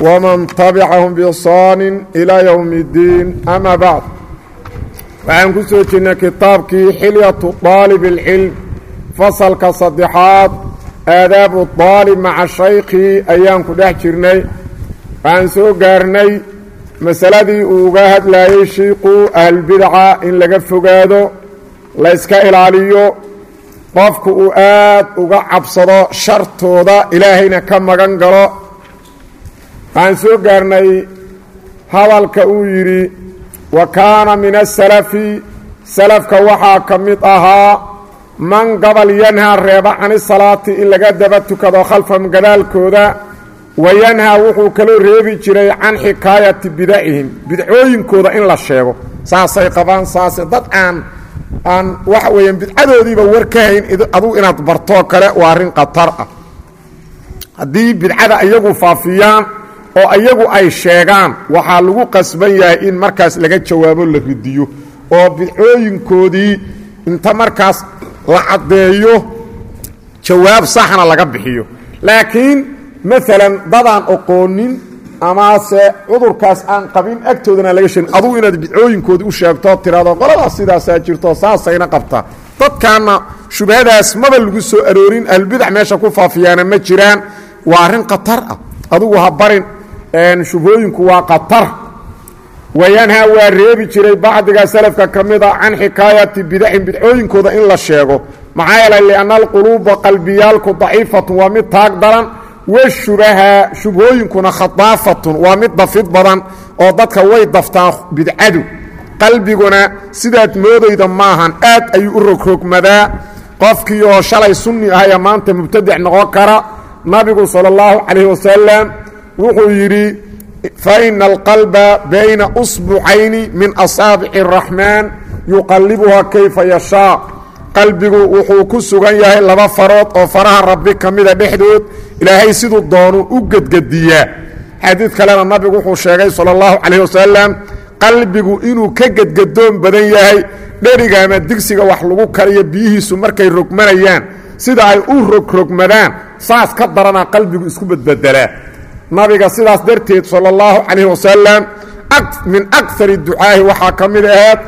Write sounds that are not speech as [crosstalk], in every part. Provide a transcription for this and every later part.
wman tabicahum bisaani ilaa yowmi اddiin ama bacd waxaan ku soo jirnay kitaabkii xilyatu daalib اlcilm fasalka saddexaad aadaabu daalib maca shaykhi ayaan ku dhex jirnay waxaan soo gaarnay masaladii uu uga hadlaayey shiiqu ahlulbidaca in laga fogaado layska ilaaliyo qofku uu aad uga cabsado shartooda ilaahayna ka magan galo waxaan soo gaarnay hadalka uu yidhi wa kaana min asalafi salafka waxaa ka mid ahaa man gabal yanhaa reeba cani salaati in laga daba tukado khalfahum gadaalkooda wa yanhaa wuxuu kaloo reebi jiray can xikaayati bidacihim bidcooyinkooda in la sheego. Saasay qabaan saase dad aan aan waxa weeyaan bidcadoodiiba war ka hayn adugu inaad bartoo kale waa arrin khatar ah. Haddii bidcada iyagu faafiyaan oo iyagu ay sheegaan waxaa lagu qasban yahay in markaas laga jawaabo la ridiyo oo bidcooyinkoodii inta markaas la caddeeyo jawaab saxna laga bixiyo. Laakiin maalan dadaan oqoonin amase cudurkaas aan qabin agtoodana laga sheegin adugu inaad bidcooyinkoodii u sheegto tirado qoladaas sidaasaa jirto saasayna qabtaa dadkaana shubhadaas maba lagu soo aroorin ahlulbidac meesha ku faafiyaana ma jiraan. Waa arrin khatar ah. Adugu ha barin shubhooyinku waa khatar wayanhaa waa reebi jiray bacdiga salafka ka mid a can xikaayati bidacin bidcooyinkooda in la sheego. Maxaa yeelay lianna alquluuba qalbiyaalku daciifatun waa mid taag daran. Washubaha shubhooyinkuna khadaafatun waa mid dafid badan oo dadka way daftaan bidcadu. Qalbiguna sidaad moodayda maahan aad ayuu u rogrogmadaa qofkii oo shalay sunni ahaya maanta mubtadic noqon kara. Nabigu sala allahu calayh wasalam wuxuu yidhi faina alqalba bayna usbucayni min asaabici araxmaan yuqallibuhaa kayfa yashaa. Qalbigu wuxuu ku sugan yahay laba farood oo faraha rabbi ka mida dhexdood ilaahay siduu doonu u gedgediyaa. Xadiid kalena nabigu wuxuu sheegay sala allahu calayh wasalam qalbigu inuu ka gedgadoon badan yahay dheriga ama digsiga wax lagu kariyo biyihiisu markay rogmanayaan sida ay u rogrogmadaan saas ka daranaa qalbigu isku bedbedelaa nabiga sidaas darteed sala allahu calayh wasalam min akari ducaahi waxaa ka mid aheed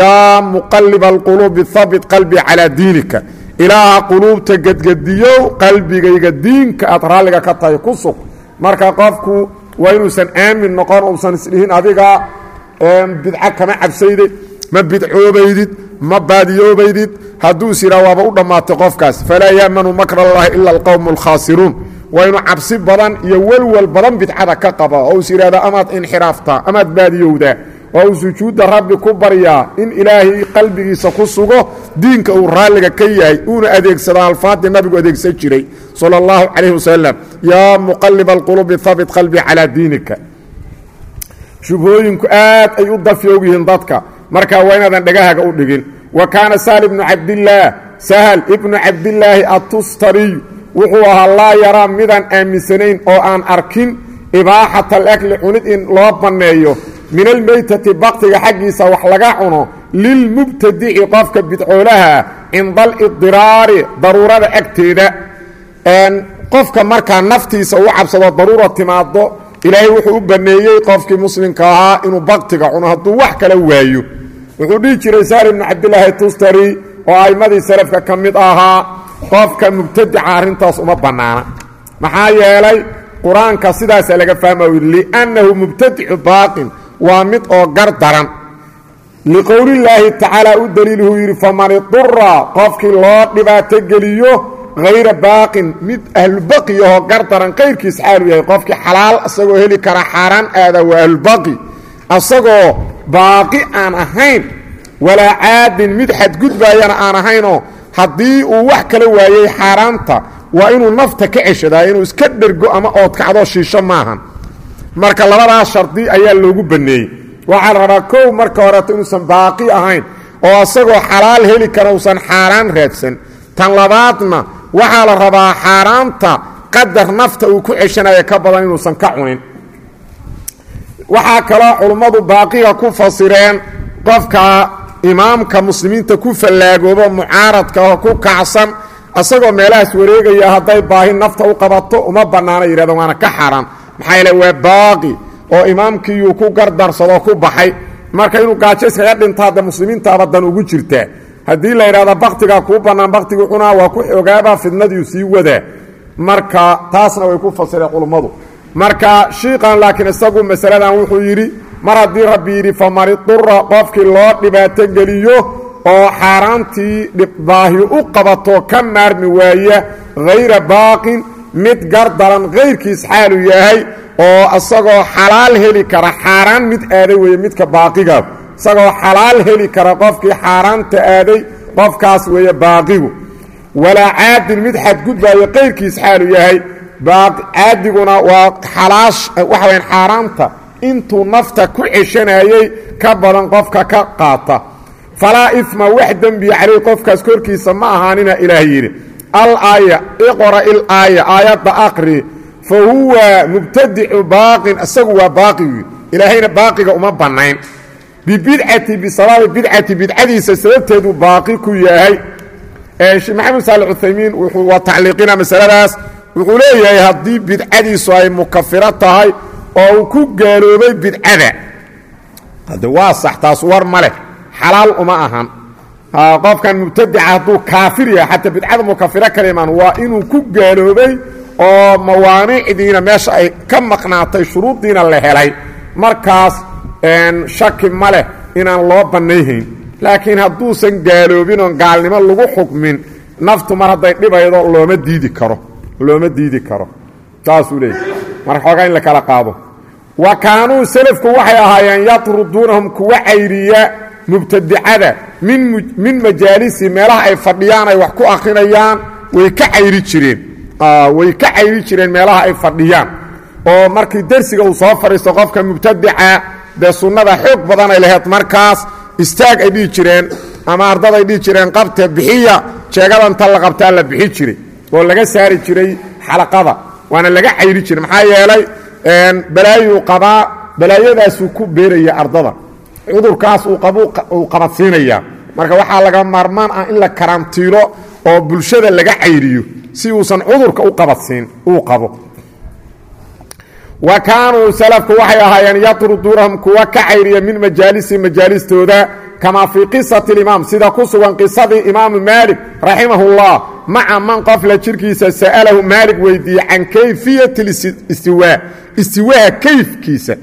yaa muqaliba alquluubi habit qalbii calaa diinika. Ilaaha quluubta gedgediyow qalbigayga diinka aad raalliga ka tahay ku sug. Marka qofku waa inuusan aamin noqon uusan isdhihin adiga bidca kama cabsaydid ma bidcoobaydid ma baadiyoobaydid. Hadduu is yidhaa waaba u dhammaatay qofkaas. Falaa yaamanu makr allahi ila alqowmu alkhaasiruun waa inuu cabsi badan iyo welwel badan bidcada ka qaba. Oo is yidhahdaa amaad inxiraaftaa amaad baadiyowdaa oo uu sujuudda rabbi ku baryaa in ilaahay qalbigiisa ku sugo diinka uu raalliga ka yahay uuna adeegsado alfaadii nabigu adeegsan jiray sala allahu calayh wasalam yaa muqaliba alqulubi habit qalbii calaa diinika. Shubhooyinku aad ay u dafyoog yihiin dadka. Markaa waa inaadan dhagahaga u dhigin. Wa kaana sahal ibnu cabdillaah sahal ibnu cabdillaahi atustariy wuxuu ahaa laa yaraa midaan aaminsanayn oo aan arkin ibaaxata alakli cunid in loo banneeyo min almeytati baktiga xaggiisa wax laga cuno lilmubtadici qofka bidcoolaha cinda alidiraari daruurada agteeda. Qofka markaa naftiisa u cabsado daruura timaado ilaahay wuxuu u banneeyey qofkii muslimka ahaa inuu baktiga cuno hadduu wax kala waayo. Wuxuu dhihi jiray saal ibnu cabdilaahi tustari oo a'immadii salafka ka mid ahaa qofka mubtadica arrintaas uma bannaana. Maxaa yeelay qur'aanka sidaasa laga fahma liannahu mubtadicu baaqin waa mid oo gar daran. Liqowlillaahi tacaala u daliilhuu yidhi faman idura qofkii loo dhibaato geliyo hayra baaqin mid ahlubaqiyahoo gar daran kayrkiis xaalu yahay qofkii xalaal isagoo heli kara xaaraan aada waa ahlubaqi asagoo baaqi aan ahayn walaa caadin mid xadgudbaayana aan ahaynoo haddii uu wax kala waayey xaaraanta waa inuu nafta ka ceshadaa inuu iska dhergo ama oodkacdo shiisho maahan. Marka labadaas shardi ayaa loogu banneeyey waxaa la rabaa kow marka horeeto inuusan baaqi ahayn oo isagoo xalaal heli kara uusan xaaraan raadsan. Tan labaadna waxaa la rabaa xaaraanta qadar nafta uu ku ceshanaya ka badan inuusan ka cunin. Waxaa kaloo culummadu baaqiga ku fasireen qofka imaamka muslimiinta ku fallaagoobo mucaaradka oo ku kacsan isagoo meelahaas wareegaya hadday baahi nafta u qabato uma bannaana yidhahdo waana ka xaaraan maxaa yeele waa baaqi oo imaamkiiyuu ku gardarsadoo ku baxay. Marka inuu gaajo iskaga dhinto hadda muslimiintaaba dan ugu jirtaa haddii la yidhahdo baktigaa kuu bannaan baktigii cunaa waa ku xoogaaba fidnadiiu sii wadaa. Marka taasna way ku fasireen culummadu marka shiiqan laakiin isagu masaladan wuxuu yidhi mar haddii rabbi yidhi faman idura qofkii loo dhibaato geliyo oo xaaraantii baahi u qabato ka maarmi waaya hayra baaqin mid gardaran kayrkiis xaalu yahay oo isagoo xalaal heli kara xaaraan mid aaday weeye midka baaqiga. Isagoo xalaal heli kara qofkii xaaraanta aaday qofkaas weeye baaqigu. Walaa caadin mid xadgudbaayo kayrkiis xaalu yahay. Caadiguna waa xalaash waxa wayaan xaaraanta intuu nafta ku ceshanayey ka badan qofka ka qaata. Falaa ifma wax dembiya caleyh qofkaas korkiisa ma ahaanina ilaah yidhi. Alaaya iqra ilaaya aayadda aqri fa huwa mubtadicu baaqin isagu waa baaqigi ilaahayna baaqiga uma bannayn. Bibidcati bisababi bidcati bidcadiisa sababteeduu baaqi ku yahay. Maxamed saali cuthaymiin wuxuu waa tacliiqina masaladaas wuxuu leeyahay haddii bidcadiisu ay mukafiro tahay oo uu ku gaaloobay bidcada. Hadde waa sax taas war ma leh. Xalaal uma ahan. Qofkan mubtadica hadduu kaafir yahay xataa bidcada mukafiro kala imaan waa inuu ku gaaloobay oo mawaanicdiina meesha ay ka maqnaatay shuruuddiina la helay. Markaas shaki ma leh inaan loo bannayhayn laakiin hadduusan gaaloobin oon gaalnimo lagu xukmin naftu mar hadday dhibaydo looma diidi karo. Looma diidi karo. Saasuu leeyahy marka in la kala qaado. Wa kaanuu selafku waxay ahaayeen yatruduunahum kuwa cayriya mubtadicada min majaalisi meelaha ay fadhiyaan ay wax ku akrinayaan way ka cayri jireen. Way ka cayri jireen meelaha ay fadhiyaan. Oo markii dersiga uu soo fadhiisto qofka mubtadica dee sunnada xoog badan ay laheyd markaas istaag ay dhihi jireen ama ardaday dhihi jireen qabte bixiya jeegadanta la qabtaa la bixi jiray oo laga saari jiray xalaqada waana laga cayri jiray. Maxaa yeelay balaayuu qabaa balaayadaasuu ku beeraya ardada. Cudurkaas uu qabadsiinaya. Marka waxaa laga maarmaan ah in la karantiilo oo bulshada laga cayriyo si uusan cudurka u qabadsiin uu qabo. Wa kaanuu salafku waxay ahaayeen yatruduunahum kuwa ka cayriya min majaalisi majaalistooda kamaa fii qisati اlimaam sida ku sugan qisadii imaamu maalik raximahullah maca man qofla jirkiisa sa'alahu maalik weydiiyey can kayfiyati istiwaa istiwaaha kayfkiisa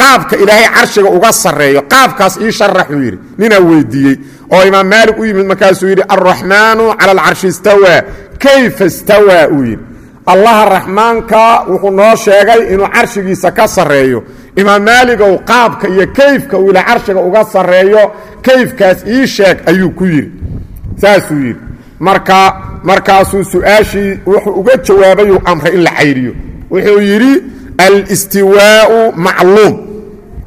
qaabka ilaahay carshiga uga sarreeyo qaabkaas ii sharaxuu yidhi ninaa weydiiyey oo imaam maalik u yimid markaasuu yidhi alraxmaanu cala alcarshi istawaa kayfa istawaa uu yidhi allaha raxmaanka wuxuu noo sheegay inuu carshigiisa ka sarreeyo imaam maaligow qaabka iyo kayfka uu ila carshiga uga sarreeyo kayfkaas ii sheeg ayuu ku yidhi. Saasuu yidhi marka markaasuu su'aashii wuxuu uga jawaabayuu amray in la cayriyo. Wuxuu yidhi alistiwaau macluum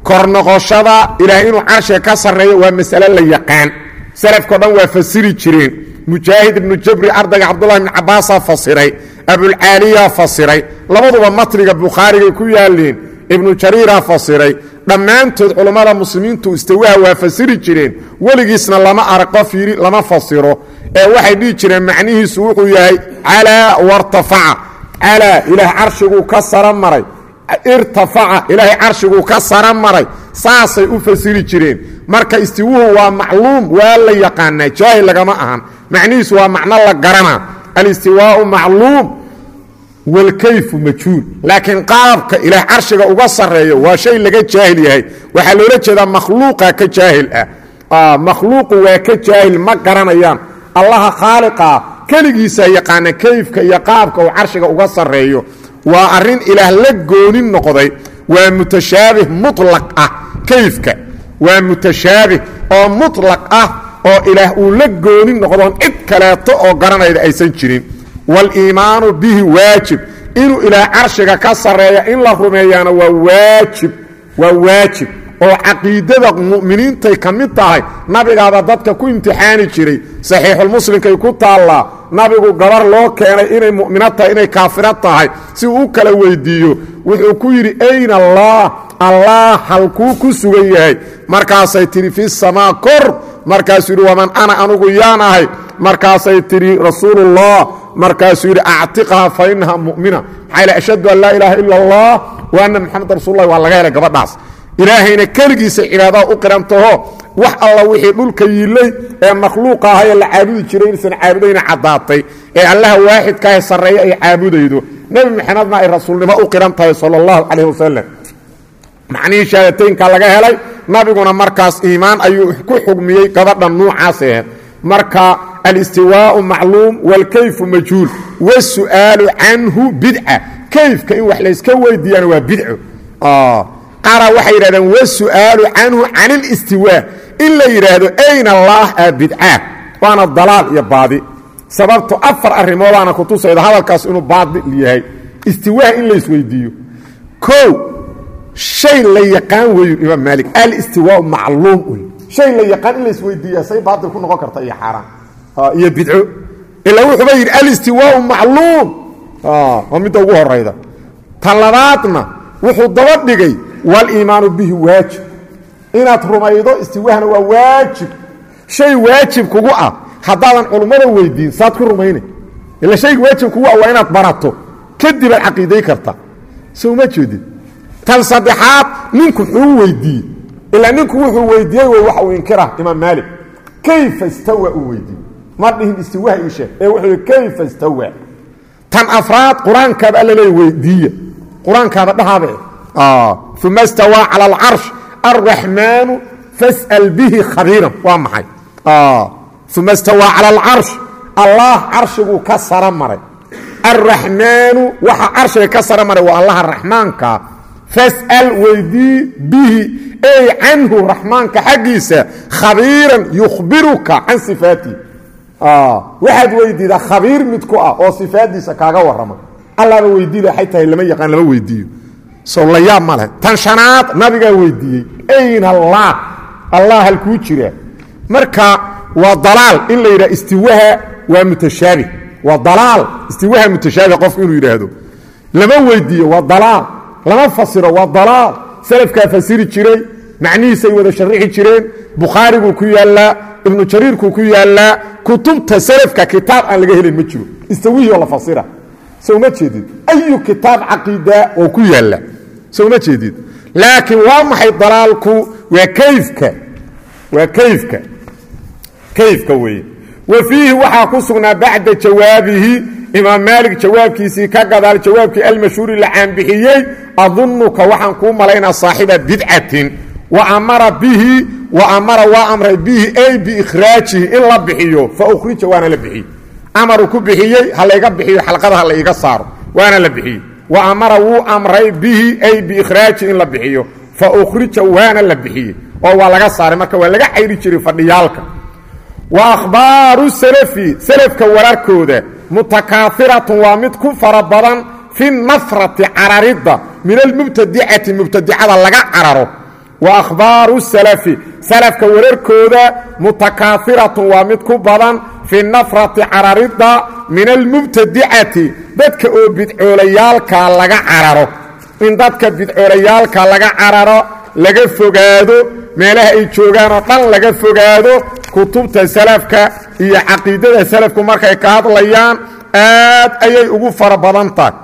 kor noqoshada ilaah inuu carshiga ka sarreeyo waa masale la yaqaan salafkao dhan waa fasiri jireen. Mujaahid ibnu jabri ardayga cabdullahi ibnu cabaasaa fasiray. Abulcaaliyaa fasiray. Labaduba matniga bukhaarigay ku yaaleen ibnu jariiraa fasiray dhammaantood culammada muslimiintu istawaha waa fasiri jireen weligiisna lama arag qof yidhi lama fasiro. Ee waxay dhihi jireen macnihiisu wuxuu yahay calaa wartafaca calaa ilaah carshiguu ka sara maray. Irtafaca ilaahay carshiguu ka sara maray. Saasay u fasiri jireen. Marka istiwuhu waa macluum waa la yaqaanaa jaahil lagama ahan. Macnihiisu waa macno la garanaa alistiwaau macluum walkayfu majhuul laakiin qaabka ilaah carshiga uga sarreeyo waa shay laga jaahil yahay waxaa loola jeedaa makhluuqa ka jaahil ah makhluuqu waa ka jaahil ma garanayaan allaha khaaliqaa keligiisa yaqaana kayfka iyo qaabka uu carshiga uga sarreeyo waa arrin ilaah la goonin noqday waa mutashaabih muطlaq ah kayfka waa mutashaabih oo muطlaq ah oo ilaah uu la goonin noqdoon cid kaleeto oo garanayda aysan jirin wاliimaanu bihi waajib. Inuu ilaah carshiga ka sarreeya in la rumeeyaana waa waajib waa waajib. Oo caqiidada mu'miniintay ka mid tahay nabigaaba dadka ku imtixaani jiray. Saxiixulmuslimkay ku taallaa nabigu gabar loo keenay inay mu'mino tahay inay kaafiro tahay si uu u kala weydiiyo wuxuu ku yidhi ayna allah allah halkuu ku sugan yahay. Markaasay tidhi fi samaa kor. Markaasuu yidhi waman ana anugu yaan ahay. Markaasay tidhi rasuulullah. Markaasuu yidhi actiqha fa inaha mu'mina. Maxaa ashhadu an laa ilaaha ila allah wa anna maxamedan rasullahi waa laga helay gabadhaas. Ilaahayna keligiisa cibaadaha u qirantaho wax alla wixii dhulka yiilay ee makhluuqa ahaye la caabudi jiray inaysan caabudayna caddaatay. Ee allaha waaxidkaah sarreeya ay caabudaydo nebi maxamedna ay rasuulnimo u qiran tahay sal اllahu calayh wasalam macnihii laga helay nabiguna markaas iimaan ayuu ku xugmiyey gabadhan nuucaas aheed marka alistiwaau macluum walkayfu majhuul wasu'aalu canhu bidca. Kayfka in wax layska weydiiyaan waa bidco ah, qaara waxay yidhahdeen wasu'aalu canhu can ilistiwaa in la yidhaahdo ayna allaah a bidcaa? Waana dalaal iyo baadi sababto afar arrimoodaana kutusayda hadalkaas inuu baadil yahay. Istiwaa in laysweydiiyo o shay la yaqaan weyu imaam maalik. Alistiwaau macluum wey shay la yaqaan in laisweydiiya say baatil ku noqon karta iyo xaaraan. Iyo bidco. Ilaa wuxuuba yidhi alistiwaau macluum. Waa midda ugu horayda ta labaadna wuxuu daba dhigay waliimaanu bihi waajib. Inaad rumaydo istiwahna waa waajib. Shay waajib kugu ah haddaadan culummada weydiin saad ku rumayna ila shayga waajib kugu ah waa inaad barato. Kadib caqiiday karta. So uma jeedin tan saddexaad ninku xuu weydiiyey. Ilaa ninku wuxuu weydiiyey wey waxa uu inkira imaam maalik. Kayfa istawa uu weydiiyey? Ma dhihin istiwaha ii sheeg ee wuxuu kayfa istawa? Tan afraad qur'aankaaba alla leey weydiiya qur'aankaaba dhahaabe uma istawaa cala alcarsh alraxmaanu fas'al bihi khabiiran. Waa maxay uma istawaa cala alcarsh allah carshiguu ka sara maray alraxmaanu waxa carshiga ka sara maray waa allaha raxmaanka fas'al weydii bihi ey canhu raxmaanka xaggiisa khabiiran yukhbiruka can sifaatihi waxaad weydiidaa khabiir mid ku ah oo sifaaddiisa kaaga warrama allaaba weydii waxay tahay lama yaqaan lama weydiiyo sow la ma leh tan shanaad nabigaa weydiiyey ayna allah allah halkuu jiraa marka waa dalaal. In la yidhaha istiwaha waa mutashaabih. Waa dalaal. Istiwaha mutashaabih qofku inuu yidhaahdo. Lama weydiiyo waa dalaal. Lama fasiro waa dalaal. Salafkaa fasiri jiray macnihiisay wada sharixi jireen bukhaariguu ku yaallaa ibnu jariirkuu ku yaallaa kutubta salafka kitaab aan laga helin ma jiro. Istawihii oo la fasira. So ma jeedid ayu kitaab caqiida oo ku yaalla? So ma jeedid. Laakiin waa maxay dalaalku? Waa kayfka. Waa kayfka kayfka weeye wa fiihi waxaa ku sugnaa bacda jawaabihi imaam maalik jawaabkiisii ka gadaal jawaabkii almashhuuri la caanbixiyey adunuka waxaan kuu malaynaa saaxiba bidcatin wa amara bihi wa amara waa amray bihi ay biikhraajihi in la bixiyo fa ukhrija waana la bixiyey. Amaruu ku bixiyey ha layga bixiyo xalqada ha la iiga saaro waana la bixiyey. Wa amara wuu amray bihi ay biikhraajihi in la bixiyo fa ukhrija waana la bixiyey. Oo waa laga saaray marka waa laga cayri jiray fadhiyaalka wa akhbaaru salafi salafka wararkooda mutakaahiratun waa mid ku fara badan fi nafrati cararidda min almubtadicati mubtadicada laga cararo wa akhbaaru salafi salafka wararkooda mutakaahiratun waa mid ku badan fi nafrati cararidda min almubtadicati dadka oo bidcoolayaalka laga cararo in dadka bidcoolayaalka laga cararo laga fogaado meelaha ay joogaan oo dhan laga fogaado kutubta salafka iyo caqiidada salafku markay ka hadlayaan aad ayay ugu fara badan tahay.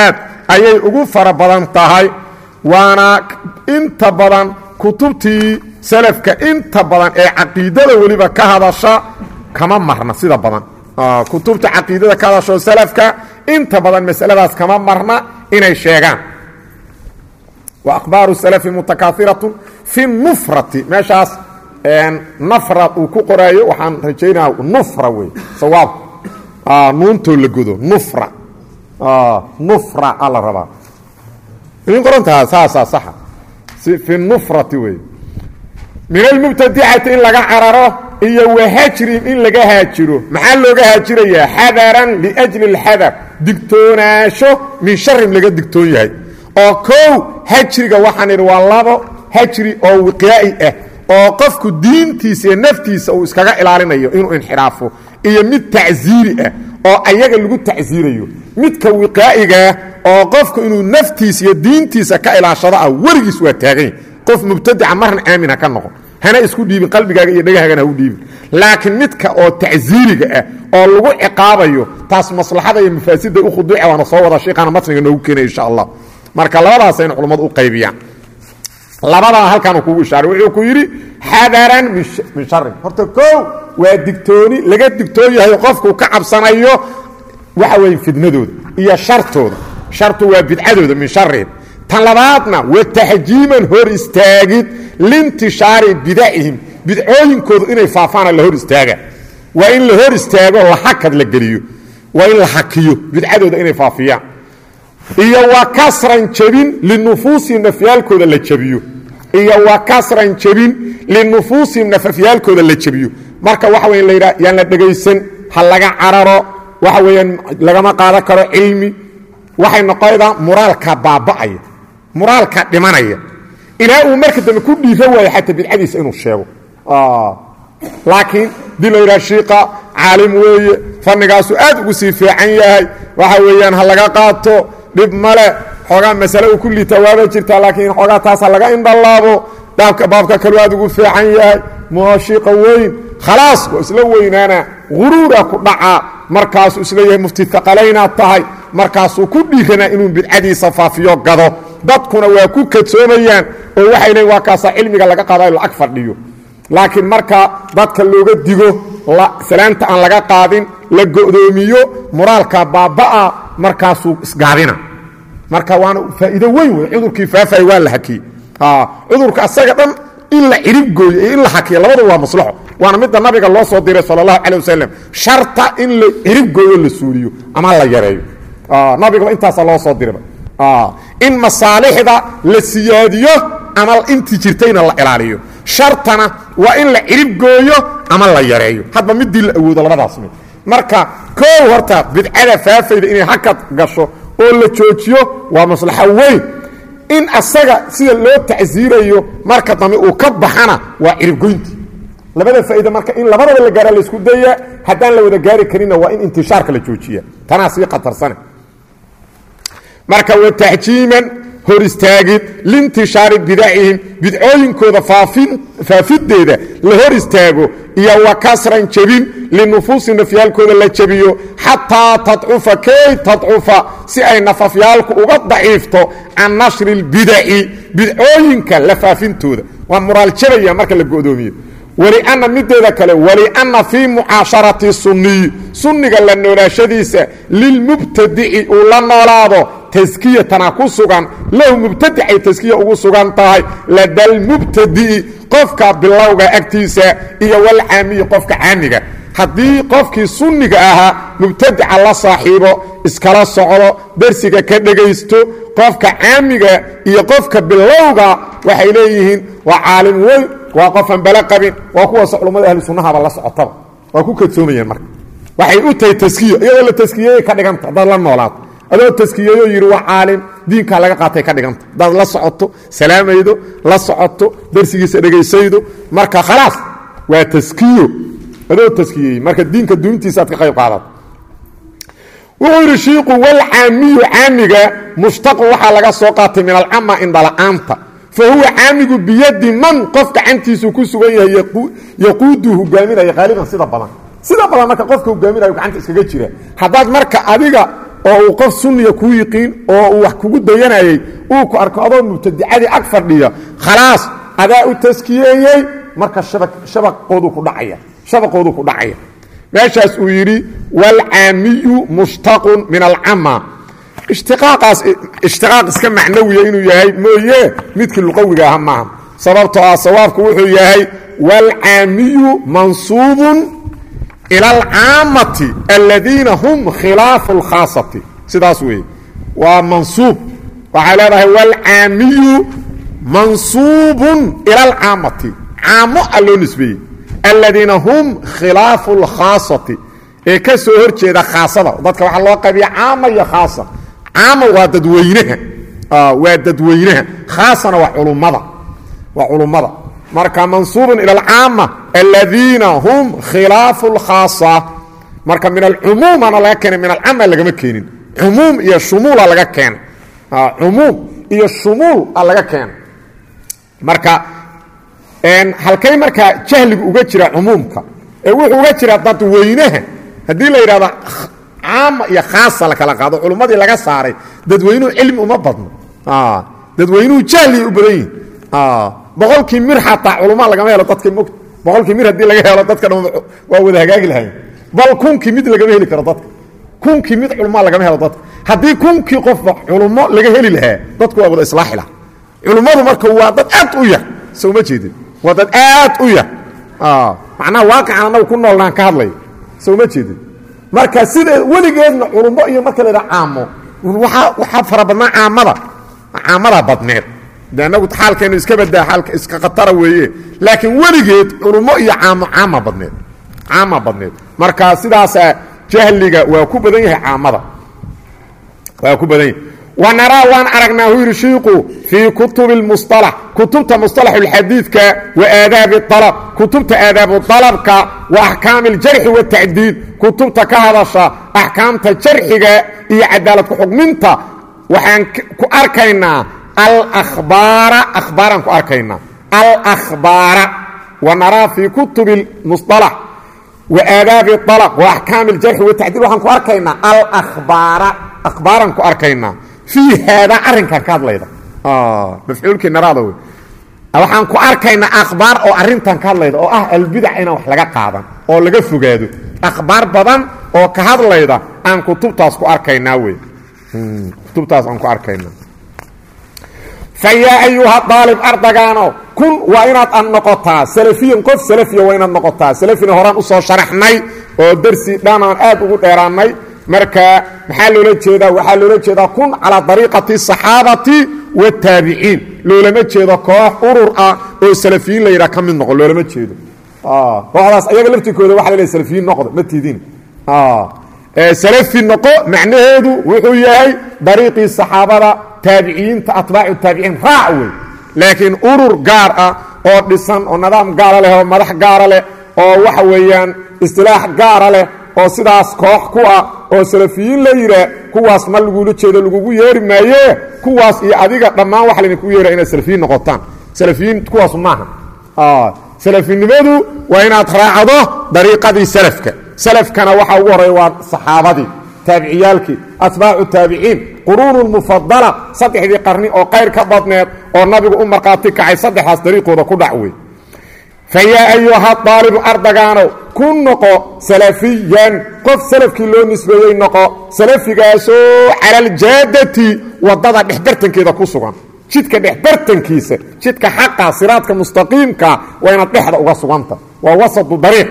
Aad ayay ugu fara badan tahay. Waana inta badan kutubtii salafka inta badan ee caqiidada weliba ka hadasha kama marna sida badan. Kutubta caqiidada ka hadasho salafka inta badan masaladaas kama marna inay sheegaan. Wa akhbaaru salafi mutakaahiratun fi nufrati meeshaas nafra uu ku qoraayo waxaan rajaynaa nufra wey sawaab. Nuuntoo la godo nufra. Nufra a rabaa. Idin qorantaha saasaa saxa. Fi nufrati wey. Min almubtadicati in laga cararo iyo wahajrin in laga haajiro. Maxaa looga haajirayaa? Xadaran liajli اlxadar digtoonaasho min sharin laga digtoon yahay. Oo kow hajriga waxaan idhi waa labo hajri oo wiqyaa'i ah oo qofku diintiisa iyo naftiisa uu iskaga ilaalinayo inuu inxiraafo iyo mid tacsiiri ah oo ayaga lagu tacsiirayo. Midka wiqaa'igaah oo qofku inuu naftiisa iyo diintiisa ka ilaashado ah weligiis waa taaganya qof mubtadica marna aamin ha ka noqon hana isku dhiibin qalbigaaga iyo dhegahagana ha u dhiibin. Laakiin midka oo tacsiiriga ah oo lagu ciqaabayo taas maslaxada iyo mafaasida u khuduuca waana soo wada shiiqaana matniga noogu keenaya insha allah. Marka labadaasayna culammadu u qaybiyaan labadaa halkaanu kugu ishaaray wuxuu ku yidhi xadaran min sharin horta kow waa digtooni laga digtoon yahay qofku ka cabsanayo waxa weeye fidnadooda iyo shartooda. Shartu waa bidcadooda min sharin tan labaadna wa taxjiiman hor istaagid liintishaari bidacihim bidcooyinkooda inay faafaana la hor istaaga waa in la hor istaago la hakad la geliyo. Waa in la hakiyo bidcadooda inay faafiyaan iyo wa kasran jebin linufuusihim nafyaalkooda la jebiyo. Iyo wa kasran jebin linufuusihim nafafyaalkooda la jebiyo. Marka waxa weya la yidhaha yaan la dhegaysan ha laga cararo. Waxa weeyaan lagama qaadan karo cilmi. Waxay noqonaydaa muraalka baaba'aya muraalka dhimanaya. Ilaa uu marka dambe ku dhiiro waayo xataa bidcadiisa inuu sheego. Laakiin dii la yidhaha shiiqa caalim weeye fannigaasuu aad ugu sii fiican yahay. Waxa weeyaan ha laga qaato dhib male xoogaa masale uu ku liita waaba jirtaa laakiin xoogaa taas ha laga indhalaabo daabka baabka kalu aad ugu fiican yahay muashiiqa weyn khalaas waa isla weynaana guruura ku dhacaa markaasuu is leeyahay mufti aqalaynaad tahay markaasuu ku dhiiranaa inuu bidcadiisa faafiyo gado. Dadkuna waa ku kadsoomayaan oo waxay leeyiin waa kaasaa cilmiga laga qaadayo lacag fadhiyo. Laakiin marka dadka looga digo salaanta aan laga qaadin la go'doomiyo muraalka baabba'a markaasuu isgaabina marka waana faa'iido weyn wey cudurkii faafay waa la hakiyey. Cudurka asaga dhan in la cirib gooyo iyo in la hakiyo labadu waa maslaxo. Waana midda nabiga loo soo diray sala allahu calay wasalam sharta in la cirib gooyo la suuliyo ama la yareeyo. Nabigaba intaasa loo soo diraba in masaalixda la siyaadiyo ama intii jirtayna la ilaaliyo. Shartana waa in la cirib gooyo ama la yareeyo. Hadba midii la awoodo labadaas mid. Marka koow horta bidcada faafayda inay hakad gasho oo la joojiyo waa maslaxo weyn. In asaga sida loo tacsiirayo marka dambe uu ka baxana waa ciribgoynti labada faa'iida marka in labadaba la gaara la isku daya haddaan la wada gaari karinna waa in intishaarka la joojiya tanaa sii khatarsane marka wa taxjiiman hor istaagid liintishaari bidacihim bidcooyinkooda faafideeda la hor istaago iyo wa kasran jebin linufuusi nafyaalkooda la jebiyo xataa tadcufa kay tadcufa si ay nafafyaalku uga daciifto can nashri اlbidaci bidcooyinka la faafintooda. Waa muraal jabaya marka la go'doomiyo. Walianna mideeda kale walianna fii mucaasharati sunniyi sunniga la noolaashadiisa lilmubtadici uu la noolaado taskiyatana ku sugan lahu mubtadicay taskiya ugu sugan tahay ladalmubtadi'i qofka bilowga agtiisa iyo walcaamiyi qofka caamiga. Haddii qofkii sunniga ahaa mubtadica la saaxiibo iskala socdo darsiga ka dhegaysto qofka caamiga iyo qofka bilowga waxay leeyihiin waa caalim weyn waa qofan bale qabin waa kuwaas culummada ahlu la socotaba. Waa ku kadsoomayaan marka. Waxay u tahay taskiyo iyadoo la taskiyeyay ka dhiganta haddaad la adoo taskiyeeyoo yidhi waa caalim diinkaa laga qaatay ka dhiganta. Haddaad la socoto salaamaydo la socoto darsigiisa dhegaysaydo marka khalaas waa taskiyo. Adoo taskiyeeyey marka diinka duuntiisa aad ka qayb qaadato. Wuxuu yidhi shiiku walcaamiyu caamiga mushtaqun waxaa laga soo qaatay min alcama indhala'aanta fa huwa caamigu biyadi man qof gacantiisu ku sugan yahay yaquudu hogaaminaya qaaliban sida badan. Sida badan marka qofka hogaaminayo gacanta iskaga jira. Haddaad marka adiga oo uu qof sunniya kuu yiqiin oo uu wax kugu dayanayay uu ku arko adoo mubtadicadii ag fadhiya khalaas adaa u taskiyeeyey marka shabaqoodu ku dhacaya meeshaas uu yidhi waalcaamiyu mushtaqun min alcama ishtiqaaq iska macnawiya inuu yahay mooye midkii luqawiga aha maaha. Sababtoo ah sawaabku wuxuu yahay waalcaamiyu mansuubun ila alcaamati aladiina hum khilaafu اlkhaasati sidaas weeye waa mansuub waxay leedahay waalcaamiyu mansuubun ila alcaamati caamo a loo nisbeeyey aladiina hum khilaafu اlkhaasati ee ka soo hor jeeda khaasada dadka waxaa loo qaybiya caama iyo khaasa caama waa dadweynaha waa dadweynaha khaasana waa culummada waa culummada marka mansuubun ila alcaama aladiina hum khilaafu اlkhaasa marka min alcumuumana laga keenay min alcaama lagama keenin. Cumuum iyo shumuula laga keenay cumuum iyo shumuul a laga keenay marka halkay markaa jahligu uga jira cumuumka ee wuxuu uga jira dadweynaha haddii la yidhahdo caama iyo khaasa la kala qaado culummadii laga saaray dadweynuhu cilmi uma badno. Dadweynuhu jahliay u badan yihiin boqolkii mir xataa culuma lagama helo dadka mog boqolkii mir haddii laga helo dadka dhan waa wada hagaagi lahayn. Bal kunkii mid lagama heli karo dadka. Kunkii mid culuma lagama helo dadka. Haddii kunkii qofba culummo laga heli lahaa dadku waa wada islaaxi laha culummadu marka waa dad aad u yar. Soo ma jeedin. Waa dad aad u yar. Macnaha waaqican annagu ku noolnaan ka hadlay. Soo ma jeedin. Marka sida weligeedna culummo iyo marka la yidhaha caamo waaa waxaa fara badnaa caamada. Caamada badneed de anagu xaalkeenu iska badaa aalka iska khatara weeye laakiin weligeed culummo iyo caamo caama badneed caama badneed marka sidaasa jahliga waa ku badan yahay caamada waa ku badan yahay wanaraa waan aragnaa hu yidhi shiiku fii kutubi اlmusطalax kutubta musطalax اlxadiidka wa aadaabi اalab kutubta aadaabu dalabka wa axkaami اljarxi waاtacdiid kutubta ka hadasha axkaamta jarxiga iyo cadaaladku xugminta waxaan ku arkaynaa alahbaara ahbaaraan ku arkaynaa alahbaara wanaraa fii kutubi musalax wa aadaabi alaq wa axkaami aljarxi watacdiil waxaan ku arkaynaa alahbaara ahbaaraan ku arkaynaa fii haadaa arrinkan ka hadlayda. Ah, mafcuulkii naraada wey waxaan ku arkaynaa akhbaar oo arrintan ka hadlayda oo ah albidac inaan wax laga qaadan oo laga fogaado. Akhbaar badan oo ka hadlayda aan kutubtaas ku arkaynaa wey hmm, kutubtaas aan ku arkaynaa fa yaa ayuha daalib ardagaano kun waa inaad ad noqotaa salafiyan qof salafiya waa inaad noqotaa salafina horaan u soo sharaxnay oo darsi dhanaan aad ugu dheeraannay marka maxaa loola jeedaa waxaa loola jeedaa kun calaa dariiqati saxaabati wataabiciin loolama jeedo koox urur ah oo salafiyiin la yidhaha ka mid noqo loolama jeedo kooxdaas ayaga laftirkooda waxa la lehay salafiyiin noqdo ma tiidin salafi noqo macnaheedu wuxuu yahay dariiqii saxaabada taabiciyiinta atbaacu taabiciin raac wey laakiin urur gaar ah oo dhisan oo nidaam gaara leh oo madax gaara leh oo waxa weeyaan istilaax gaara leh oo sidaas koox ku ah oo salafiyiin la yidhaah kuwaas ma lagula jeedo lagugu yeeri maaye? Kuwaas iyo adiga dhammaan waxa laydinku yeera inaad salafiyiin noqotaan. Salafiyiin kuwaasu maaha salafinimadu waa inaad raacdo dariiqadii salafka salafkana waxa ugu horreeya waa saxaabadii taabiciyaalkii atbaacu taabiciin quruunu lmufadala saddexdii qarni oo qayr ka badneed oo nabigu u markhaati kacay saddexdaas dariiqooda ku dhac wey fa yaa ayuha daalibu ardagaanow ku noqo salafiyan qof salafkii loo nisbeeyey noqo salafigaasoo cala aljaadati waddada dhexbartankeeda ku sugan. Jidka dhexbartankiisa jidka xaqa siraadka mustaqiimka waa inaad dhexda uga suganta. Waa wasatu dariiq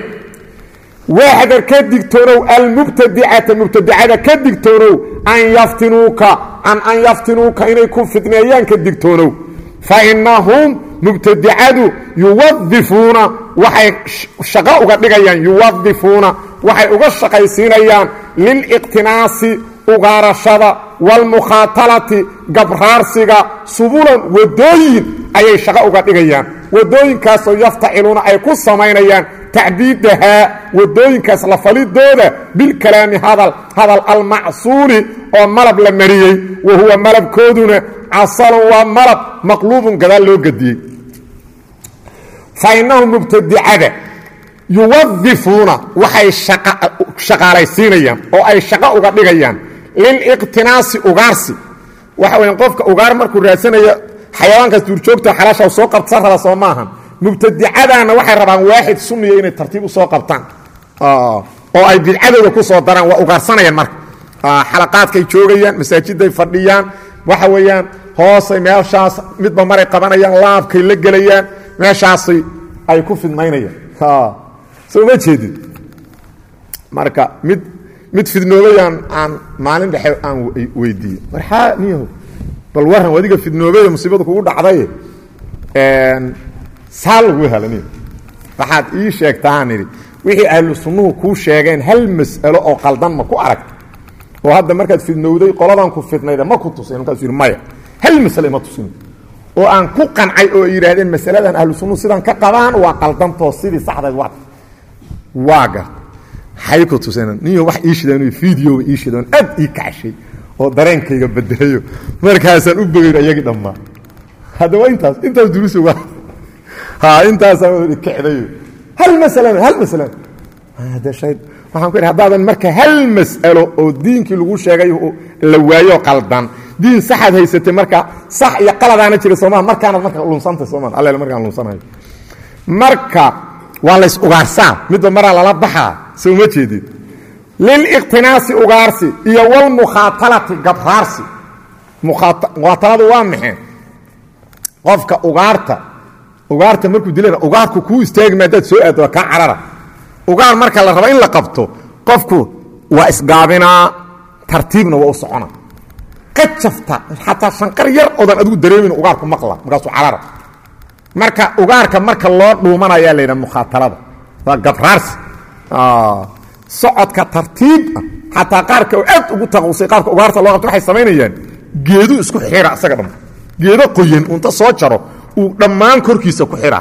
waaxdar ka digtoonow almubtadicata mubtadicada ka digtoonow an yaftinuuka an an yaftinuuka inay ku fidneeyaan ka digtoonow. Fa innahum mubtadicadu yuwadifuuna waxay shaqo uga dhigayaan yuwadifuuna waxay uga shaqaysiinayaan liliqtinaasi ugaarashada waalmukhaatalati gabraarsiga subulan wadooyin ayay shaqo uga dhigayaan. Wadooyinkaasoo yaftaciluuna ay ku samaynayaan tacbiidahaa wadooyinkaas la falidooda bilkalaami hadal hadal almacsuuli oo malab la mariyey wa huwa malabkooduna casalun waa malab maqluubun gadaal loo gediyey fa innahum mubtadicada yuwadifuuna waxay shaqaalaysiinayaan oo ay shaqo uga dhigayaan liliqtinaasi ugaarsi. Waxa weya qofka ugaar markuu raadsanayo xayawaankaas duurjoogta xalaasha soo qabsan raba soo maahan mubtadicadaana waxay rabaan waaxid sunniya inay tartiib u soo qabtaan. Oo ay bidcadooda ku soo daraan waa ugaarsanayaan marka. Xalaqaadkay joogayaan masaajiday fadhiyaan waxa weeyaan hoosay meeshaas midba maray qabanayaan laabkay la gelayaan meeshaasay ay ku fidmaynayaan soo ma jeedid marka mid mid fidnoobayaan aan maalin dhexe aan weydiiye marxaa niyaho bal waran adiga fidnoobaya musiibada kugu dhacday saa lagu hela niyo waxaad ii sheegtaan idhi wixii ahlu kuu sheegeen hal mas'alo oo qaldan ma ku aragta? Oo hadda markaad fidnowday qoladan ku fidnayda ma ku tusin. Markaasuu yidhi maya hal masale ima tusin. Oo aan ku qancay oo yidhaahdeen masaladan ahlu sidan ka qabaan waa qaldantoo sidii saxdayd waa waa gar hay ku tuseen niyo wax ii shideen videoba ii shideen aad ii kacshay oo dareenkayga bedelayo markaasaan u bogeyn ayagii dhammaa haddaba intaas intaas durusu waa ku idhi haddaadan marka hal mas'alo oo diinkii lagu sheegay la waayo qaldan diin saxaad haysatay marka sax iyo qaladaana jira soomaa markaanaad marka lunsantay soomaa alle markaan lunsanayo marka waa lays ugaarsaa. Midba maraa lala baxaa soo ma jeedid liliqtinaasi ugaarsi iyo walmukhaatalati gabraarsi. Mukhaataladu waa maxay qofka ugaarta ugaarta markuu dilana ugaarku kuu istaagi ma haddaad soo aaddo waa kaa carara. Ugaar marka la rabo in la qabto qofku waa isgaabinaa tartiibna waa u socona. Ka jafta xataa shanqar yar oodan adigu dareemin ugaarku maqla markaasuu carara. Marka ugaarka marka loo dhuumanayaa la yidhaha mukhaatalada waa gabraarsi. Socodka tartiib ah xataa qaarka aad ugu taqusay qaarka ugaarta loo qabto waxay samaynayaan geedu isku xira isaga dham geedo qoyan unta soo jaro uu dhammaan korkiisa ku xira.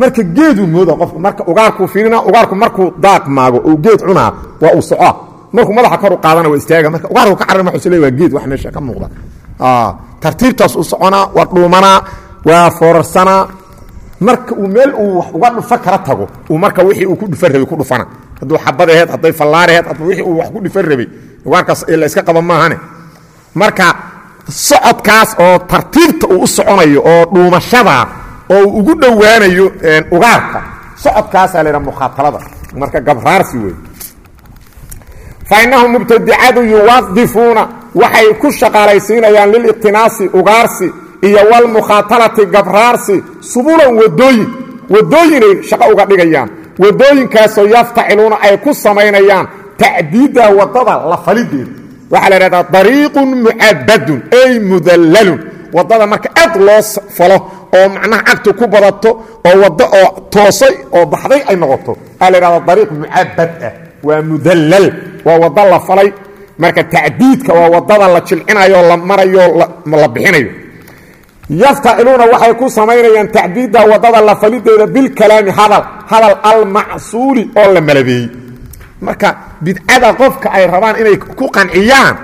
Marka geeduu mooda qofku marka ugaarkuu fiirina ugaarku markuu daaq maago oo geed cunaa waa uu socoa markuu madaxa kor u qaadana waa istaaga. Marka ugaarku ka carari maxuu leeyahay waa geed wax meesha ka muuqda. Tartiibtaas u soconaa waa dhuumanaa waa foorarsanaa marka uu meel uu wax uga dhufa kala tago uu marka wixii uu ku dhufan rabay ku dhufana. Hadduu xabad aheed hadday fallaar aheed hadba wixii uu wax ku dhufan rabay ugaarkaas la iska qaba maahane. Marka socodkaas oo tartiibta uu u soconayo oo dhuumashada oo uu ugu dhowaanayo ugaarka. Socodkaasaa la yidhaha mukhaatalada. Marka gabraarsi wey fa innahum mubtadicadu yuwadifuuna waxay ku shaqaalaysiinayaan liliqtinaasi ugaarsi iyo walmukhaatalati gabraarsi subulan wadooyin wadooyinay shaqo uga dhigayaan. Wadooyinkaasoo yaftaciluuna ay ku samaynayaan tacdiida waddada la falideeda waxaa la idhahdaa dariiqun mucabadun ay mudallalun. Wadada marka aad loo falo oo macnaha cagtu ku badato oo waddo oo toosay oo baxday ay noqoto. Waxaa la idhahdaa dariiq mucabad ah waa mudallal waa waddo la falay. Marka tacdiidka waa waddada la jilcinayo la marayo la bixinayo. Yaftaciluuna waxay ku samaynayaan tacdiidda waddada la falideeda bilkalaami hadal hadal almacsuuli oo la malabeeyey marka bidcada qofka ay rabaan inay ku qanciyaan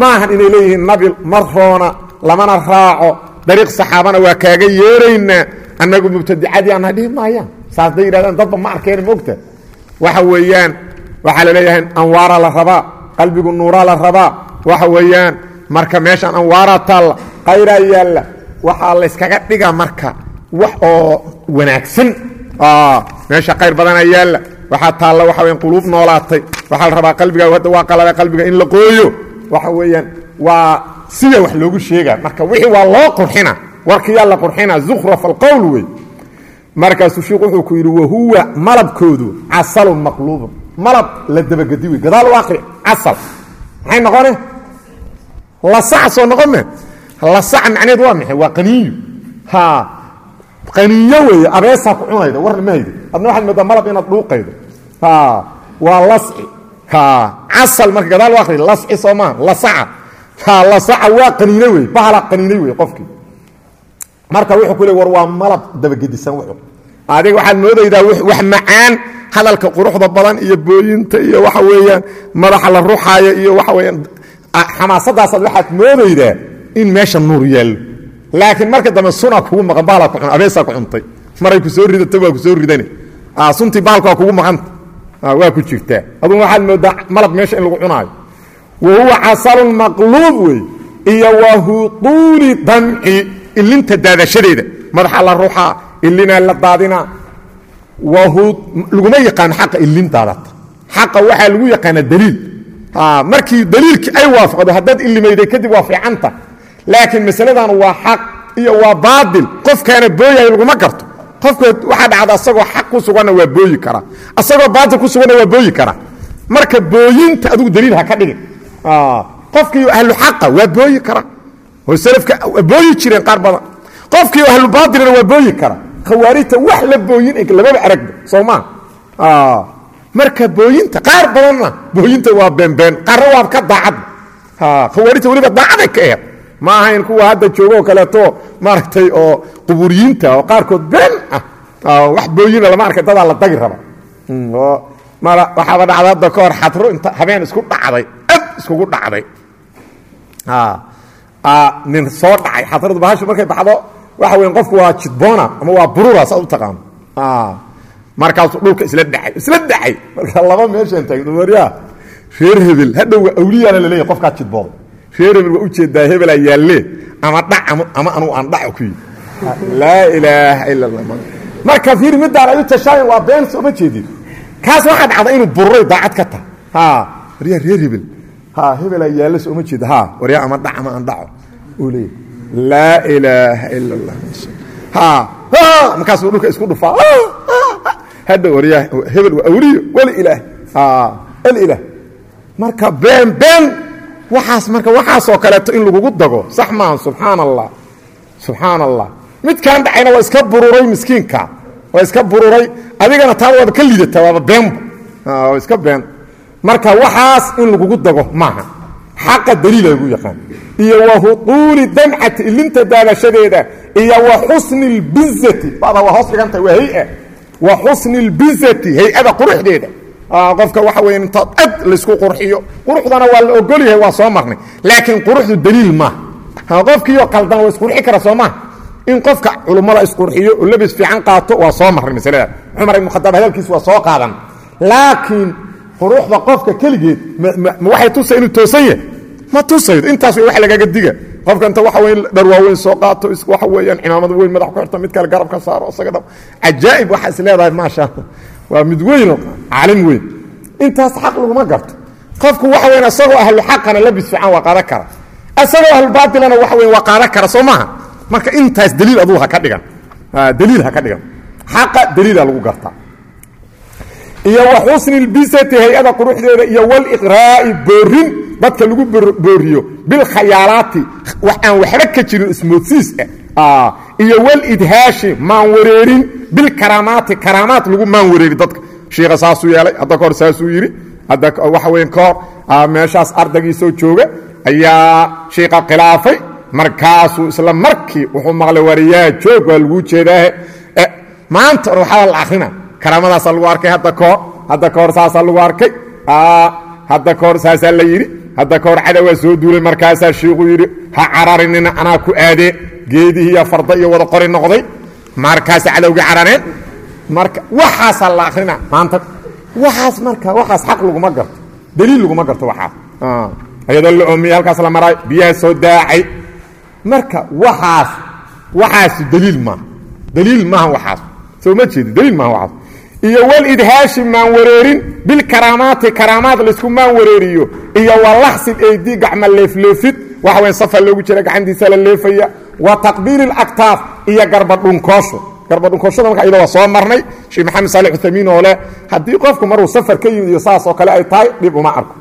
maahan inay leeyihiin nabi ma roona lamana raaco. Dariiq saxaabana waa kaaga yeeraynaa annagu mubtadicadii aanna dhihi maayaan. Saas day yidhahdaan dadba ma arkeen mogta waxa weeyaan waxaa la leeyahay anwaara la rabaa qalbigu nuuraa la rabaa. Waxa weeyaan marka meeshaan anwaaraa taalla qayraa yaalla waxaa layskaga dhiga marka wax oo wanaagsan. Meesha qayr badana yaalla waxaa taalla waxa weyan quluub noolaatay. Waxaa la rabaa qalbigaa hadda waa qalaba qalbiga in la qooyo waxa weeyaan waa sida wax loogu sheega marka wixii waa loo qurxina. Warkiyaa la qurxina zukhraf alqowl wey. Markaasuu shiikh wuxuu ku yidhi wahuwa malabkoodu casalun maqluubun. Malab la dabagedi wey. Gadaal u akri casal. Maxay noqone? Lasac soo noqon me? Lasac macneed waa maxay waa qaniinyo ha qaniinyo weeye abeesaa ku cunayda warna ma hayda adna waxaad moodaa malab inaad dhuuqaydo. Waa lasci. Ha casal marka gadaal u akri lasci soo maa lasaca. Lasaca waa qaniino wey bahala qaniinay wey qofkii. Marka wuxuu ku le war waa malab dabagedisan wuxuu. Adiga waxaad moodaydaa wax macaan hadalka quruxda badan iyo booyinta iyo waxa weeyaan madaxa la ruxaayo iyo waxa weeyaan. Xamaasadaasaad waxaad moodaydaa in meesha nuur yaallo laakiin marka dambe suna kugu maqan baalaa ku abeesaa ku cuntay. Maray ku soo ridato waa ku soo ridane suntii baalka waa kugu maqanta waa ku jirtaa aduu waxaad moodaa malab meesha in lagu cunaayo. Wa huwa casalun maqluub wey iyo wa hutuuli damci ilinta daadashadeeda. Madaxa la ruxaa ilinaa la daadinaa. Laguma yaqaano xaqa ilin daadata xaqa waxaa lagu yaqaana daliil. Markii daliilkii ay waafaqdo haddaad ilimayday kadib waa fiicanta laakiin masaladan waa xaq iyo waa baail qofkaana booyahay laguma garto. Qofku waxaa dhacda asagoo xaq ku suganna waa booyi karaa asagoo baatil ku suganna waa booyi karaa marka booyinta adigu daliil ha ka dhigin. Qofkii ahlu xaqa waa booyi kara. Oo salafka waa booyi jireen qaar badan. Qofkii ahlu baatilna waa booyi kara. Khawaarijta wax la booyin lamaba aragba soo maa marka booyinta qaar badanna booyinta waa beenbeen qaarna waa ka daacad. Khawaarijta weliba daacaday ka eed ma ahayn kuwa hadda joogo kaleeto maaragtay oo quburiyiinta oo qaarkood been ah wax booyina lama arkay dadaa la dagi raba. Waxaaba dhacda hadda ka hor xadro inta habeen isku dhacday ad iskugu dhacday. Nin soo dhacay xadradu bahashu markay baxdo waxa weya qofku waa jidboona ama waa burura saad u taqaano. Markaasuu dhulka isla dhacay isla dhacay. Marka laba meeshaan taagno waryaa reer hebel hadhowga awliyaana laleeyahy qofkaa jidbooda reer hebel waa u jeedaa hebelaa yaalle ama dhac ama anugu aan dhaco ku yidhi. Laa ilaaha ila allah marka fiir midaan ay u tashaayan waa been sooma jeedin. Kaas waxaa dhacda inuu bururay daacad ka tahay ha waryaa reer hebel. Ha hebelaa yaalle sooma jeeda. Ha waryaa ama dhac ama aan dhaco. Uu leeyahy laa ilaaha ila allah ha markaasuu dhulka isku dhufaa. Hadha waryaa hebel waa awliyo. Weli ilaah weli ilaah marka been been waxaas marka waxaasoo kaleeto in lagugu dago. Sax maaha subxaan allah subxaan allah midkaan dhacayna waa iska bururay miskiinka. Waa iska bururay. Adigana taada waaba ka lidataa waaba beenba waa iska been. Marka waxaas in lagugu dago maaha. Xaqa daliila lagu yaqaan. Iyo wa huduuli damcati ilinta daadashadeeda. Iyo wa xusni اlbizati bada waa hoos dhigantahay waa hay wa xusni اlbizati hay'ada quruxdeeda qofka waxa weya intaad ad laysku qurxiyo quruxdana waa la ogol yahay waa soo marnay. Laakiin quruxdu daliil maaha qofkiioo qaldan waa isqurxi kara soo maha in qofka culummada isqurxiyo oo labis fiican qaato waa soo marnay masalada. Cumar ibnu khadaab hadalkiis waa soo qaadan. Laakiin quruxda qofka keligeed ma waxay tusa inuu toosan yahay? Ma tusaydo intaas wax lagaga diga. Qofka inta waxa weyn dhar waaweyn soo qaato waxa weeyaan cimaamad weyn madax ku xirto mid kale garab ka saaro isaga dhab cajaa'ib waxaa leedahay maasha waa mid weyn oo caalim weyn. Intaas xaq laguma garto. Qofku waxa weyn isagoo ahlu xaqana labis fiican waa qaadan kara. Isagoo ahlu baatilana waxa weyn waa qaadan kara soo maaha? Marka intaas daliil aduu ha ka dhigan. Daliil ha ka dhigan. Xaqa daliila lagu gartaa. Iyo wa xusni اlbisati hay'ada quruxdeeda iyo wاliqraa'i boorin dadka lagu booriyo bilkhayaalaati wax aan waxba ka jirin ismoodsiis ah iyo wlidhaashi maan wareerin bilkaraamaati karaamaat lagu maan wareeri dadka shiika saasuu yeelay hadda kahor saasuu yidhi hadda waxa weyn ka hor meeshaas ardaygiisoo jooga ayaa shiika khilaafay markaasuu isla markii wuxuu maqlay wariyaa joog waa laguu jeedaahe maanta or waxaa la akrina karaamadaasa lagu arkay hadda kahor hadda kahor saasaa lagu arkay hadda kahor saasaa la yidhi hadda kahor cadawaa soo duulay markaasaa shiiku yidhi ha cararinina anaa ku aadee geedihii iyo farda iyo wada qori noqday. Markaasa cadowgii carareen marka waxaasaa la akrina maanta waxaas marka waxaas xaq laguma garto. Daliil laguma garto waxaas. Ayadoo la oomiyey halkaas la maraayo biyaha soo daacay. Marka waxaas waxaas daliil maaha. Daliil maaha waxaas. Soo ma jeedi daliil maaha waxaas iyo walidhaashi maan wareerin bilkaraamaati karaamaad laysku maan wareeriyo iyo walaxsil eydi gacma leefleefid waxa weyn safar loogu jira gacantiisa la leefaya wa taqbiili اlaktaaf iyo garbadhunkoosho garbadhunkooshada marka iyada waa soo marnay sheekh maxamed saali uthamiin oo leh haddii qofku maruu safar ka yimid iyo saas oo kale ay tahay dhib uma arko.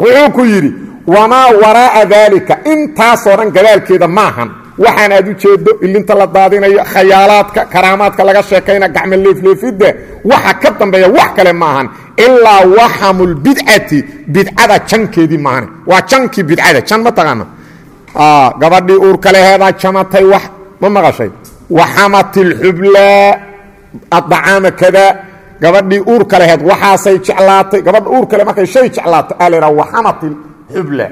Wuxuu ku yidhi wamaa waraa'a daalika intaasoo dhan gadaalkeeda maahan waxaan aad u jeedo ilinta la daadinayo khayaalaadka karaamaadka laga sheekayna gacmo leefleefidda waxa ka dambeeya wax kale maahan ilaa waxamulbidcati bidcada jankeedii maahane waa jankii bidcada jan ma taqaana gabadhii uurka leheedaa jamatay wax ma maqashay? Waxamati lxublaa adacaama kadaa gabadhii uurka laheed waxaasay jeclaatay gabadha uur kale markay shay jeclaato aa laydhaha waxamati xubla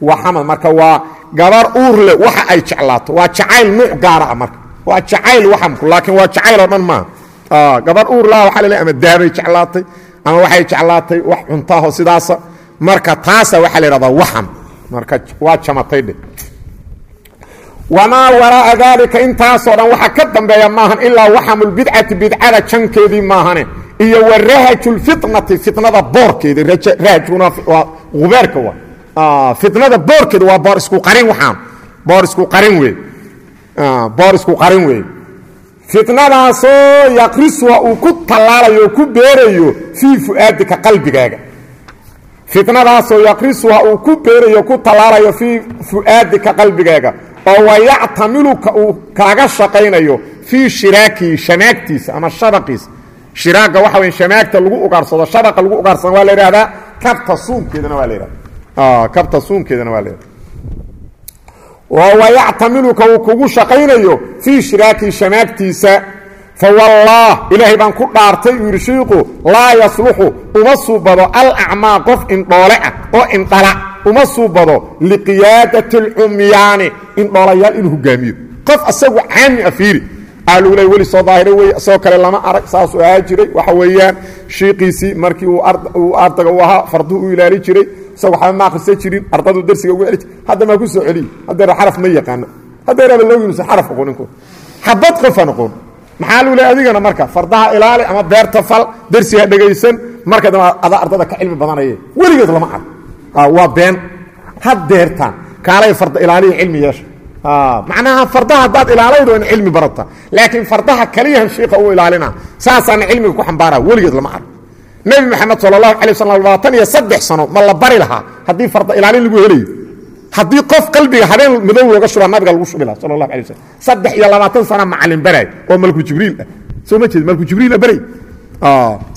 waxamad marka waa gabar uur leh waxa ay jeclaato. Waa jacayl nuuc gaara ah marka. Waa jacayl waxamku laakiin waa jacayl oo dhan maaha gabar uur laha la leeyahay ama daabay jeclaatay ama waxay jeclaatay wax cuntaho sidaasa. Marka taasa waxaa la yidhahdaa waxam. Marka waa jamatay dhe wamaa waraa'a daalika intaasoo dhan waxa ka dambeeya maahan ilaa waxamulbidcati bidcada jankeedii maahane iyo wa rahajulfitnati fitnada boorkeeda rahajkuna waa ubeerka wa fitnada boorkeeda waa boor isku qarin waxaan. Boor isku qarin wey boor isku qarin wey fitnadaasoo yaqrisuha uu ku tallaalayo ku beerayo fii fu'aadika qalbigaaga. Fitnadaasoo yaqrisuha uu ku beerayo ku tallaalayo fii fu'aadika qalbigaaga. Oo wayactamiluka uu kaaga shaqaynayo fii shiraakihi shanaagtiisa ama shabaqiisa shiraagga waxa weya shamaagta lagu ugaarsado shabaqa lagu ugaarsado waa la yidhahdaa kabta suunkeedana waa la yidhahda kabta suunkeedana waa la yidhahda wayactamiluka uu kugu shaqaynayo fii shiraaki shamaagtiisa fawallah ilaahay baan ku dhaartay uu yidhi shiiku laa yasluxu uma suubado alacmaa qof indhoole ah oo indhala uma suubado liqiyaadati alcumyaani indhoolayaal inuu hogaamiyo qof asagu caami a fiiri weli soo daahira wey isagoo kale lama arag saasuu ahaa jiray waxa weeyaan shiiqiisii markii uu ardaga u ahaa farduhu u ilaali jiray isagoo waxba ma akrisa jirin ardaduu darsiga ugu celi hadda maa ku soo celiy haddeera xaraf ma yaqaano haddeeraba looginusan xaraf aqooninku xabad qofaan aqoon maxaa lagu leey adigana marka? Fardaha ilaali ama beerta fal darsiga dhegaysan marka dambe adaa ardada ka cilmi badanaye. Weligeed lama arag. Waa been. Haddeertaan kaalay farda ilaaliya cilmi yeesha. Macnaha fardaha haddaad ilaalaydo in cilmi barata. Laakiin fardaha kaliyahan shiika u ilaalina saasaana cilmiga ku xambaara. Weligeed lama arag nebi maxamed sal allahu alay waslam labaatan iyo saddex sano ma la bari lahaa haddii farda ilaalin lagu helayo. Haddii qof qalbiga habeen madow looga shubaa nabiga lagu shubi laha sal allahu alay waslm saddex iyo labaatan sana macalin baraay oo malku jibriil ah. Soo ma jeed malku jibriila baray.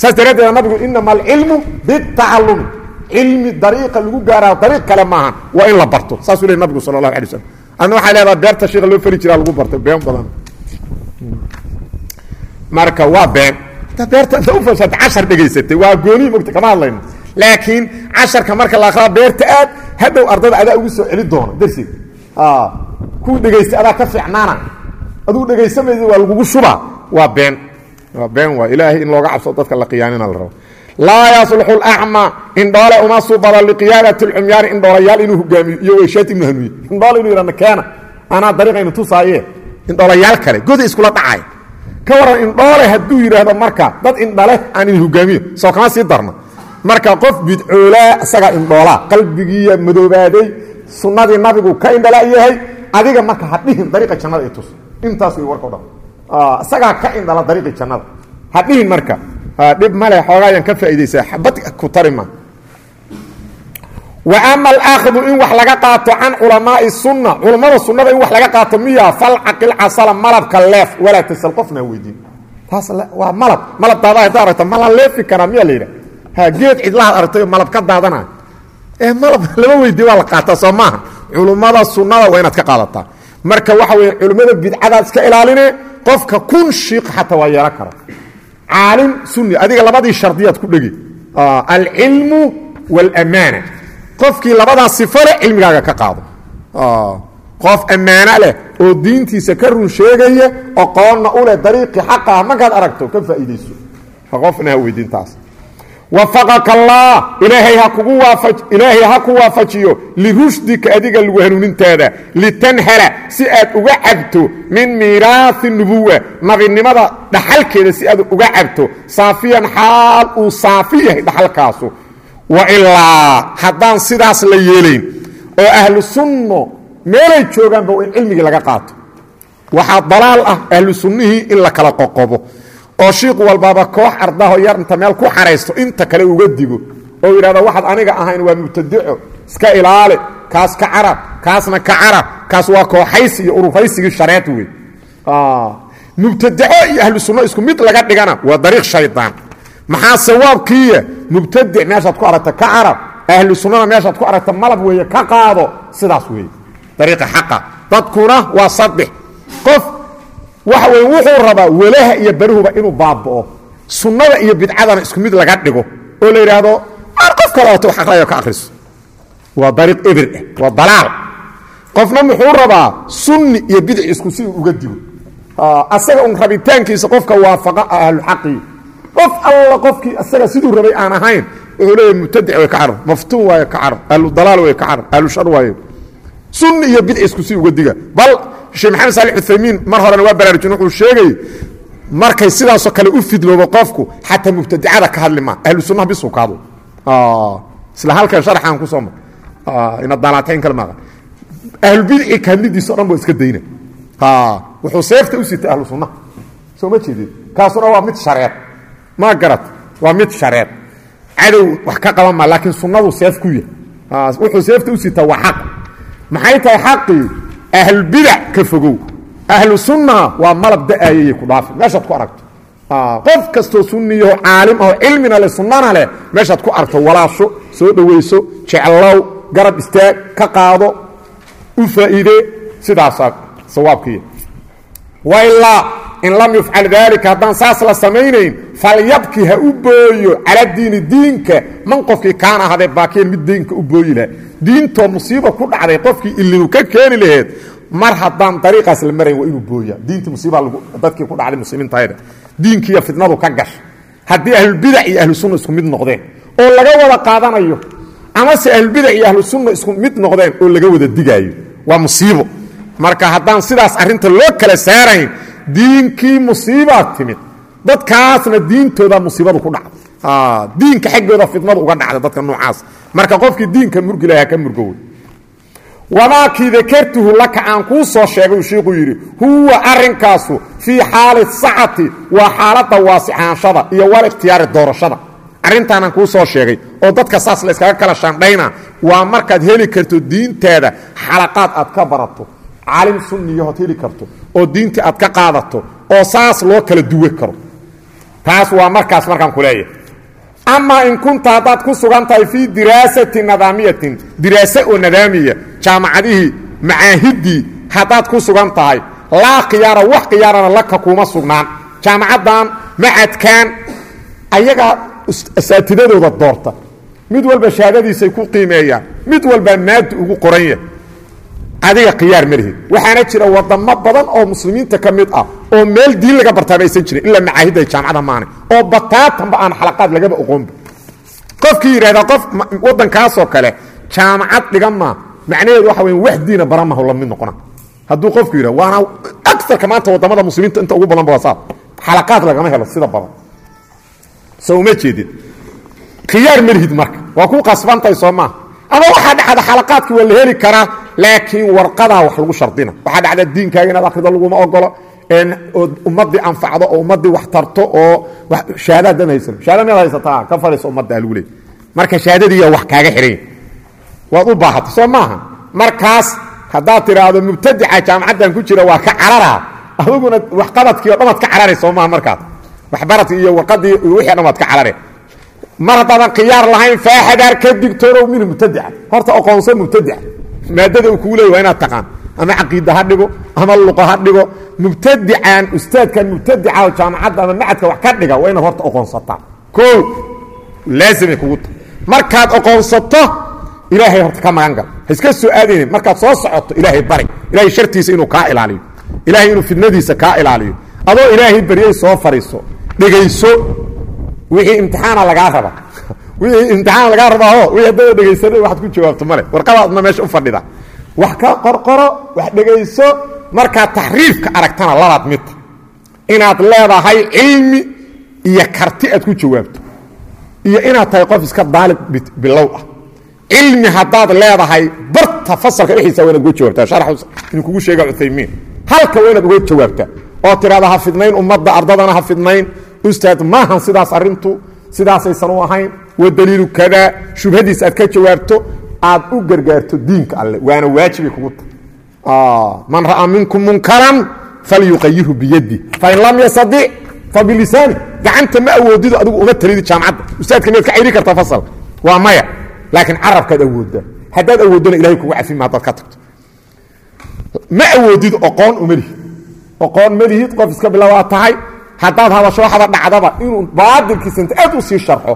Saas daraaddeed nabigu inama alcilmu bitacalumi cilmi dariiqa lagu gaaraa dariiq kale maaha. Waa in la barto. Saasuu ley nabigu sal allahu alay waslm adna waxaa leedaha beerta shiika loo feli jiraa lagu bartay been badan. Marka waa been beerta inta u fasata cashar dhegaysatay. Waa goonihi mogta kama hadlayno. Laakiin casharka marka la akraa beerta aad hadhow ardada adaa ugu soo celi doono. Darsiga kuu dhegaystay adaa ka fiicnaana. Aduu dhegaysamaysa waa lagugu shubaa. Waa been. Waa been waa ilaahay in looga cabso dadka la qiyaanina la rabo. Laa yasluxu lacma indhoole uma subado liqiyaadati lcumyaani indhoolayaal inuu hogaamiyo. Iyo weyshaad ibnu hanuuye indhoole inuu yihahno keena anaa dariiqaynu tusaaye indhoolayaal kale goda iskula dhacay ka waran indhoole hadduu yidhaahdo marka dad indhale aan idin hogaamiyo soo kama sii darna marka qof bidcoolaa isagaa indhoolaa. Qalbigiiya madoobaaday sunnadii nabigu ka indhala yahay adiga marka ha dhihin dariiqa jannada i tus. Intaas way warka dhan isagaa ka indhala dariiqi jannada. Ha dhihin marka dhib male xoogaayaan ka faa'iidaysaa. Xabad ku tari ma. wa ama alaakhdu in wax laga qaato can culamaai sunna culammada sunnada in wax laga qaato miya falcaqil casala malabka leef walaa tasal qofnaa weydiin. Taas waa malab malab daada haddaa aragta ma la leefi karaa miyaa la yidhaha? Ha geed cidlahaad aragtay malab ka daadanayo ee malab [laughs] lama weydiin waa la qaataa soo maaha. Culummada sunnada waa inaad ka qaadataa. Marka waxa weeye culimmada bidcadaad iska ilaaline qofka kun shiiq xataa waa qofkii labadaas sifo leh cilmigaaga ka qaado. Qof ammaano leh oo diintiisa ka run sheegaya oqoonna u leh dariiqii xaqa ah markaad aragto ka faa'iidayso. Qofna ha weydiintaas wafaqaka allah ilaahay ha kugu waafaj ilaahay ha ku waafajiyo lirushdika adiga lagu hanuunintaada litanhala si aad uga cabto min miiraahi nubuwa nabinimada dhaxalkeeda si aad uga cabto saafiyan xaal uu saafi yahay dhaxalkaasu wa ilaa haddaan sidaas la yeelayn oo ahlu sunno meelay joogaanba in cilmigii laga qaato. Waxaa dalaal ah ahlu sunnihii in la kala qoqobo oo shiiq walbaaba koox ardaho yar inta meel ku xaraysto inta kale uga digo oo yidhahdo waxaad aniga ahayn waa mubtadico iska ilaali kaas ka carab kaasna ka carab kaas waa kooxaysi iyo ururaysigii shareed wey iyo sunno isku mid laga dhigana waa dariiq maxaa sawaabkiiya mubtadic meeshaad ku aragta ka carab ahlu sunnana meeshaad ku aragta malab weeye ka qaado sidaas weeye. Dariiqa xaqa. Dadkuna waa saddex qof waxa weye wuxuu rabaa walaha iyo barahuba inuu baaba'o sunnada iyo bidcadana isku mid laga dhigo. Oo la yidhaahdo ar qof kaleoto wax aqriyo ka akhriso. Waa dariiq ebir ah waa dalaal. Qofna muxuu rabaa sunni iyo bidci isku si uga digo. Asaga un rabitaankiisa qofka waafaqa ahluxaqii qof alla qofkii asaga siduu rabay aan ahayn wuxuu leeyahy mubtadic way ka carab maftuun waayo ka carab ahlu dalaal way ka carab ahlu shar waayo. Sunni iyo bidci isku si uga diga. Bal sheekh maxamed saali uthaymiin mar horena waa baraarujin wuxuu sheegay markay sidaasoo kale u fidloobo qofku xataa mubtadicada ka hadli maa ahlu sunnaha bisuu ka hadlo isla halkan sharxaan ku soo mar ina daalaatayn kale maaqa ahlubidci ka hadlidiisa o dhan ba iska dayna. Wuxuu seefta u ahlu sunnaha soo ma jeedin. Kaasuna waa mid shareed ma garat waa mid shareed. Cadow wax ka qaban maa laakiin sunnadu seef ku yahy wuxuu seefta u sitaa waa xaq. Maxay tahay xaqii ahlbidac ka fogow. Ahlu sunnaha waa malab da'aayayay ku dhaafi. Meeshaad ku aragto. Qof kastoo sunniyaho caalim aho cilmina leh sunnana leh meeshaad ku arto walaasho soo dhowayso jeclow garab istaag ka qaado u faa'iide sidaasaa sawaabkiiya in lam yufcal daalika haddaan saas la samaynayn falyabki ha u booyo cala diini diinka. Man qofkii kaana ahadee baakiyan mid diinka u booyi laha diintoo musiiba ku dhacday qofkii ilinu ka keeni laheed mar haddaan dariiqaas la marayn waa inuu booya diintii musiiba dadkii ku dhacday muslimiintayda diinkiiyo fitnadu ka gasha haddii ahlulbidac iyo ahlusunna isku mid noqdeen oo laga wada qaadanayo amase ahlulbidac iyo ahlusunna isku mid noqdeen oo laga wada digaayo waa musiibo. Marka haddaan sidaas arrinta loo kala saarayn diinkii musiibaa timid. Dadkaasna diintooda musiibadu ku dhacda diinka xaggooda fitnadu uga dhacda dadka noocaas. Marka qofkii diinka murgi lahaa ka murgowy wamaakii dakartuhu laka aan kuu soo sheegay shiiku yidhi huwa arrinkaasu fii xaali sacati waa xaaladda waasixaanshada iyo wal ikhtiyaari doorashada. Arrintaanaan kuu soo sheegay oo dadka saas la kala shandhayna waa markaad heli karto diintaada xalaqaad aad ka barato. Caalim sunniyahood heli karto oo diintii aad ka qaadato oo saas loo kala duwe karo. Taas waa markaas markaan ku leeyahay. Amaa in kunta haddaad ku sugan tahay fii diraasati nadaamiyatin diraase oo nadaamiya jaamacadihii macaahiddii haddaad ku sugan tahay laa khiyaara wax khiyaarana laka kuuma sugnaan. Jaamacaddan macadkan ayagaa asaatidadooda doorta. Mid walba shahaadadiisay ku qiimeeyaan mid walbaa maadi ugu qoran yahay adiga khiyaar ma lihid waxaana jira wadamo badan oo muslimiinta ka mid ah oo meel diin laga bartaaba aysan jirin ilaa macaahidda jaamacada maane oo bataatanba aan xalaqaad lagaba oqoonba qofkii yidhahdaa qof waddankaasoo kale jaamacad dhigan maa macnaheedu waxa weya wax diina baramaho la mid noqona. Hadduu qofku yidhah waana agarka maanta waddamada muslimiinta inta ugu badan basaab xalaqaad lagama helo sida badan. So uma jeedid khiyaar ma lihid marka. Waa ku qasbantahay soo maaha ama waxaa dhacda xalaqaadkii waa la heli karaa laakiin warqadaa wax lagu shardina. Waxaa dhacda diinkaaga inaad akhrido laguma ogolo ood ummaddii anfacdo oo ummaddii wax tarto oo shahaadaaddan haysan. Shahada miyaad haysataa ka fadhiisa ummadda lagu leey marka shahaadadiiya wax kaaga xidhan waad u baahata soo maaha? Markaas haddaad tidhaahdo mubtadica jaamacaddan ku jira waa ka cararaa. Adiguna waxqabadkii o dhan waad ka carare soo maaha markaas. Waxbaradkii iyo warqadii wixii o dhan waad ka carare mar haddaadan khiyaar lahayn faaxadaar ka digtoonow minhu mubtadica horta oqoonso mubtadica maadada uu kuu leey waa inaad taqaan. Ama caqiida ha ama luqa ha dhigo. Ustaadkan mubtadica jaamacadda ama macadka wax ka dhiga waa inaad horta oqoonsataa o laazimay kugu tahay. Markaad oqoonsato ilaahay horta ka magan gal iska soo aadaynin markaad soo socoto ilaahay bari. Ilahay shartiisa inuu kaa ilaaliyo. Ilahay inuu fidnadiisa kaa ilaaliyo. Adoo ilaahay baryay soo fadhiiso dhegayso wixii imtixaana lagaa raba. Wixii imtixaan lagaa rabaaho wixii haddada dhegaysana waxaad ku jawaabto male warqadaadna meesha u fadhida. Wax ka qorqoro wax dhegayso markaad taxriifka aragtana labaad midta inaad leedahay cilmi iyo karti aad ku jawaabto. Iyo inaad tahay qof iska daalib bilow ah. Cilmi haddaad leedahay barta fasalka dhexdiisa waa uga jawaabtaa. Sharax inuu kugu sheega cuthaymiin. Halka waa uga jawaabtaa. Oo tidhahda ha fidnayn ummadda ardadana ha fidnayn ustaad maahan sidaas arrintu sidaasaysan u ahayn wa daliilu kadaa shubhadiis aad ka jawaabto aad u gargaarto diinka alle waana waajibay kugu tahay. Man ra'aa minkum munkaran falyuqayirhu biyadi fain lam yastadic fabilisaani gacanta ma awoodido adigu uma talidi jaamacadda. Ustaadka miyaad ka cayri kartaa fasalka waa maya laakiin carabkaad awooddaa haddaad awooddona ilahay kugu cafima haddaad ka tagto. Ma awoodid oqoon uma lihid oqoon ma lihid qof iska bilowaa tahay haddaad hadasho waxaba dhacdaba inuu baadilkiisa inta aad u sii sharxo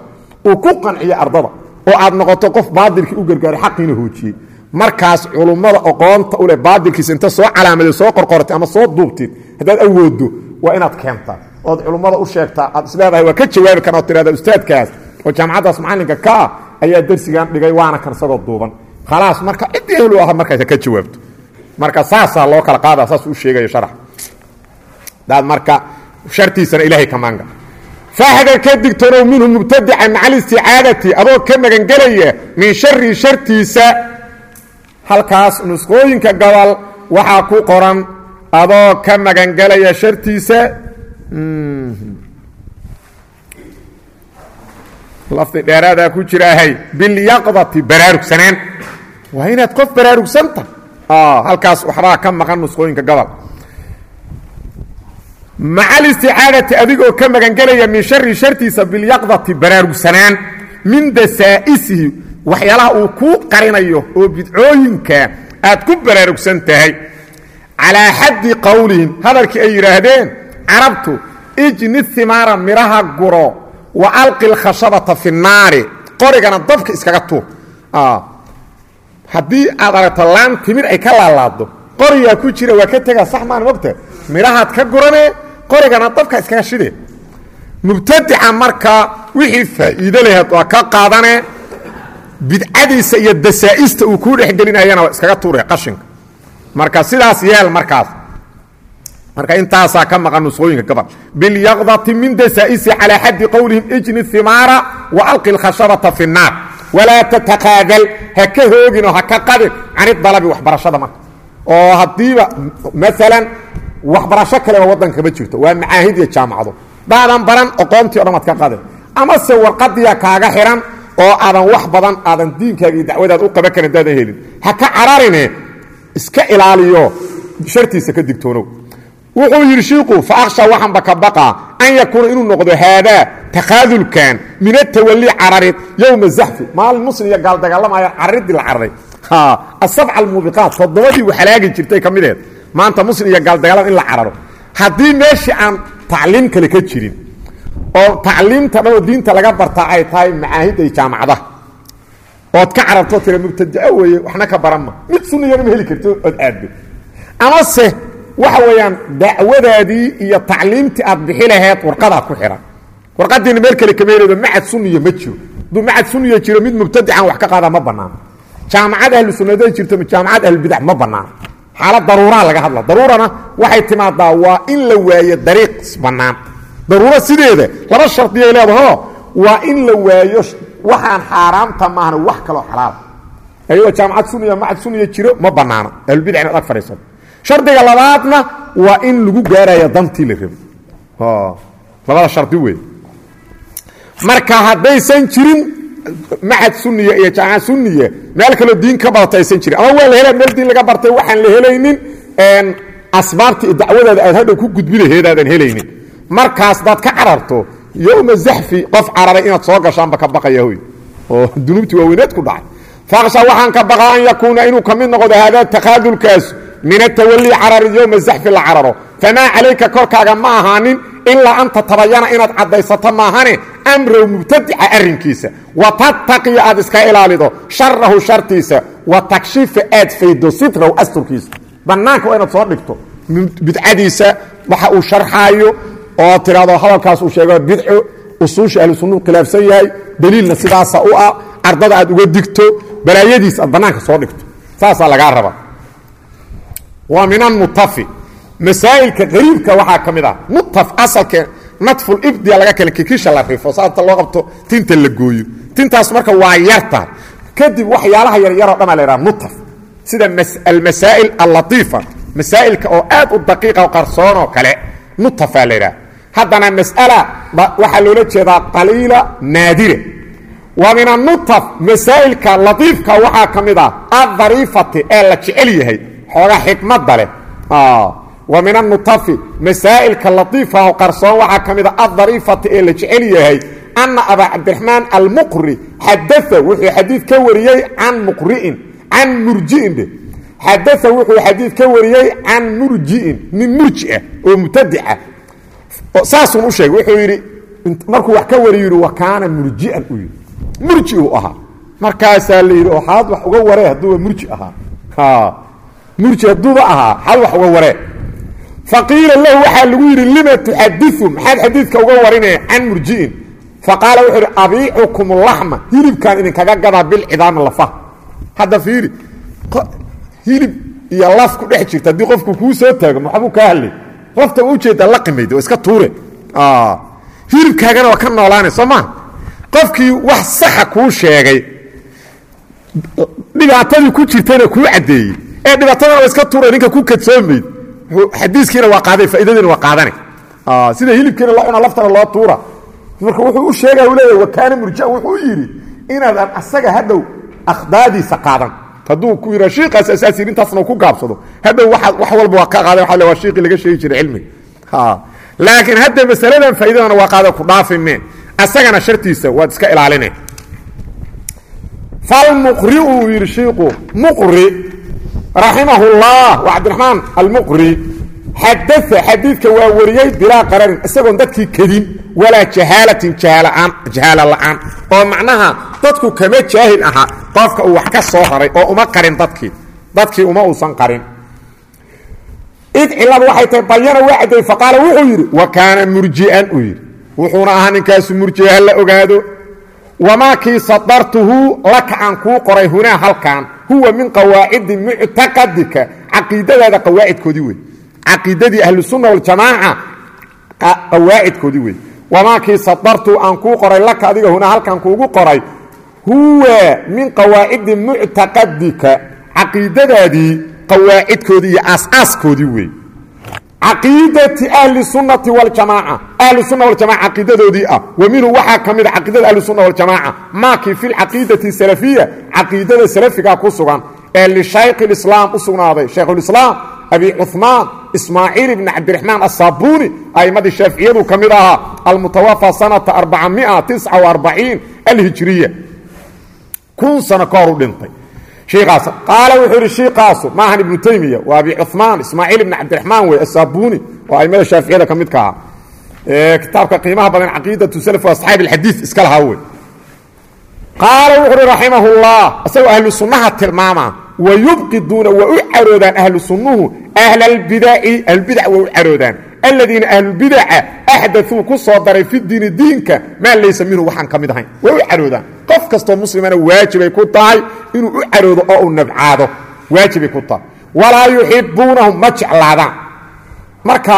uu ku qanciyo ardada oo aad noqoto qof baadilkii u gargaaray xaqiina hoojiyey. Markaas culummada oqoonta u leh baadilkiisa inta soo calaamaday soo qorqortay ama soo duubtid haddaad awooddo waa inaad keentaa ood culummada u sheegtaa aad isleedahay waa ka jawaabi karna ood tirahda ustaadkaas oo jaamacaddaas macallinka ka ah ayaa dersigan dhigay waana kan isagoo duuban. Khalaas marka ciddii ehlu aha markaas ka jawaabto. Marka saasaa loo kala qaada saas u sheegayo sharax. Daad marka shartiisana ilaahay ka maanga faaxdar ka digtoonow minhu mubtadica maca alisticaadati adoo ka magangelaya min shari shartiisa. Halkaas nusqooyinka gobol waxaa ku qoran adoo ka magangelaya shartiisa. Lafdi dheeraadaa ku jiraahay bilyaqdati baraarugsanaan waa inaad qof baraarugsanta halkaas waxbaa ka maqan nusqooyinka gobol maca alisticaadati adigoo ka magangelaya min shari shartiisa bilyaqdati baraarugsanaan min dasaa'isihi waxyaalaha uu kuu qarinayo oo bidcooyinka aad ku baraarugsan tahay. Calaa xaddi qowlihim hadalkii ay yidhaahdeen carabtu ijni himaara midhaha guro wa alqi lkhashabata fi naari qorigana dabka iskaga tuur. Haddii aad aragto laan timir ay ka laalaado qorigaa ku jira waa ka tegaa sax maan mogta midhahaad ka guranee qorigana dabka iskaga shidee mubtadica markaa wixii faa'iido laheed waa ka qaadanee bidcadiisa iyo dasaa'ista uu kuu dhexgelinayana waa iskaga tuure qashinka. Marka sidaas yeel markaas. Marka intaasaa ka maqan nusqooyinka gabal bilyaqdati min dasaa'isi calaa xaddi qowlihim ijni himaara wa alqi lkhashabata fi nnaar walaa tataqaadal ha ka hoogin oo ha ka qadin canidalabi waxbarashada marka. Oo haddiiba maalan waxbarasho kaleba waddanka ma jirto. Waa macaahid iyo jaamacado. Daadan baran oqoontii o dhan waad ka qadin amase warqadiya kaaga xihan oo aadan wax badan aadan diinkaaga iyo dacwadaad u qaban karin daadan helin. Ha ka cararine iska ilaaliyo shartiisa ka digtoonow. Wuxuu yidhi shiiku fa akhsha waxaanba ka baqaa an yakuuna inuu noqdo haadaa takaadulkan min atawali cararid yowma zaxfi maalin muslim iyo gaal dagaalamaya cararidii la cararay asabca almuubiqaat toddobadii waxalaagi jirtay ka mideed maanta muslim iyo gaal dagaalama in la cararo. Haddii meeshii aan tacliim kale ka jirin oo tacliimta dhan oo diinta laga bartaa ay tahay macaahidda iyo jaamacadaha ood ka carartoo tira mubtadaco weeye waxna ka baranma mid sunniyana ma heli karto ood aaddo amase waxa weeyaan dacwadaadii iyo tacliimtii aad bixi laheed warqadaa ku xihan warqadiina meel kale kama heleedo macad sunniya ma jiro. Hadduu macad sunniya jiro mid mubtadican wax ka qaada ma banaano jaamacad ahlu sunnada jirto jaamacad ahlubidac ma banaano xaalad daruuraa laga hadla. Daruurana waxay timaadaa waa in la waayo dariiq bannaan daruuro sideeda laba shardiyay leedaho waa in la waayo waxaan xaaraamta maahan wax kaloo xalaala ayagoo jaamacad sunniya macad sunniya jiro ma banaano ahlubidc inaad ag fadhiisato shardiga labaadna waa in lagu gaarayo dantii la rabo. Labada shardi wey marka haddaysan jirin macad sunniya iyo jaamacad sunniya meel kaloo diin ka barata aysan jirin ama waa la hela meel diin laga bartay waxaan la helaynin asbaabta iyo dacwadaada aad hadhow ku gudbi laheedaadan helaynin. Markaas daad ka cararto yowma zaxfi qof cararay inaad soo gashaanba ka baqaya hoy oo dunuubtii waaweyneed ku dhacay. Faaqsha waxaan ka baqaa an yakuuna inuu ka mid noqdo haadaa takaadulkaas min atawali carari yowma zaxfi la cararo. Famaa calayka korkaaga ma ahaanin ilaa anta tabayana inaad caddaysato maahane amrow mubtadica arrinkiisa. Wa tattaqiya aad iska ilaalido. Sharahu shartiisa. Wa takshifa aad faydo. Sitrahu asturkiisa. Bannaanka waa inaad soo dhigto. Bidcadiisa waxa uu sharxaayo oo tidhahdo hadalkaas uu sheego bidco usuusha ahlu sunnuu khilaafsan yahay daliilna sidaasa u ah ardada aad uga digto balaayadiis aad bannaanka soo dhigto. Saasaa lagaa rabaa. Waa min almutafi masaa'ilka qariibka waxaa ka mid ah. Mutaf asalke nadful ibdiya laga kale kikisha la rifo saata loo qabto tinta la gooyo. Tintaas marka waa yartahay kadib waxyaalaha yaryaroo dhanaa la yhaha mutaf sida almasaa'il allatiifa. Masaa'ilka oo aad u daqiiqa qarsoonoo kale mutafaa la yidhaha haddana mas'ala waxaa loola jeedaa qaliila naadire. Wa min anutaf masaa'ilka latiifka waxaa ka mid ah adariifati ee la jecel yahay xooga xikmadda leh wa min anutafi masaa'ilka latiifa oo qarsoon waxaa ka mid a adariifati ee la jecel yahay ana abaa cabdiraxmaan almuqri xadaa wuxuu xadiid ka wariyey can muqri'in can murji'in dhe xadaa wuxuu xadiid ka wariyey can murji'in nin murjiah oo mubtadica. Saasuun u sheegay wuxuu yidhi markuu wax ka wariy yidhi wa kaana murji'an uu yidhi. Murji uu ahaa. Markaasaa la yidhi oo xaad wax uga waree hadduuba murji ahaa. Murji hadduuba ahaa xaad wax uga waree faqiila lahu waxaa lagu yidhi lima tuxadiu maxaad xadiidka uga warinaya can murji'in. Faqaala wuxuu yidhi abiicukum laxma. Hilibkaan idinkaga gadaa bilcidaami lafaha hadda fiiri hilib iyo laf ku dhex jirta haddii qofku kuu soo taago maxbuu kaa hadlay lafta ma u jeedaa la qimayd oo iska tuure. Hilibkaagana waa ka noolaanay soo maa qofkii wax saxa kuu sheegay dhibaatadii ku jirtayna kuu caddeeyey. Ee dhibaatadana waa iska tuura ninka ku kadsoomayd xadiiskiina waa qaaday faaidadiina waa qaadana sida hilibkiina loo cuna laftana loo tuura. Marka wuxuu u sheegaya u leeyahy wakaana murjaan wuxuu yidhi inaadan asaga hadhow akhdaadiisa qaadan. Hadduu ku yidha shiikaas asaasi intaasna ku gaabsado. Hadhow wax walba waa ka qaadan waa le waa shiiqii laga sheegi jiray cilmiga laakiin hadda masaladan faa'iidadana waa qaada ku dhaafimeen asagana shartiisa waad iska ilaaline. Falmuqri uu yidhi shiiku muqri raximahullah waa cabdiraxmaan almuqri. Xadaa xadiidka waa wariyey bilaa qararin isagoon dadkii kedin walaa jahaalatin jahaala la'aan. Oo macnaha dadku kama jaahil ahaa qofka uu wax ka soo haray oo uma qarin dadkii dadkii uma uusan qarin. Id ciladu waxay tahay bayana waa caddeey faqaala wuxuu yidhi wa kaana murji'an wamaa kii sadartuhu laka aan kuu qoray hunaa halkan huwa min qawaacidi muctaqadika caqiidadaada qawaacidkoodii wey caqiidadii ahlusunna waljamaaca qawaacidkoodii wey wamaa kii sadartuhu aan kuu qoray laka adiga hunaa halkan kuugu qoray huwa min qawaacidi muctaqadika caqiidadaadii qawaacidkoodii iyo aasaaskoodii wey caqiidati ahli sunnati waljamaaca ahlu sunna waljamaca caqiidadoodii ah. Wa minhu waxaa ka mid a caqiidada ahli sunna waljamaaca maakii fi lcaqiidati salafiya caqiidada salafiga ku sugan ee lishaykh اlislaam u sugnaaday. Shaykhulislaam abi cuثmaan ismaaciil ibni cabdiraxmaan asaabuuni a'imadii shaaficiyadu ka mid ahaa almutawafa sanata alhijriya. Kun sano ka hor u dhintay ikaas qaala wuxuu ihi shiikaasu maahan ibnu taymiya waa abi cumaan ismaaciil ibn cabdiraxmaan wey asaabuni oo aimada shaaficiyada ka midka aha kitaabka qiimaha badan caqiidatu salaf asxaab alxadiid iska lahaa wey qaala wuxu uhi raximahullah isagoo ahlu sunnaha tilmaamaa wayubqiduuna waa u caroodaan ahlu sunnuhu ahl albidai ahlbidac waa u caroodaan aladiina ahlubidaca axdauu ku soo daray fi diini diinka maa laysa minhu waxaan ka mid ahayn waa u caroodaan. Qof kastoo muslimana waajibay ku tahay inuu u caroodo oo uu nabcaado. Waajibay ku tahay. Walaa yuxibuunahum ma jeclaadaan. Marka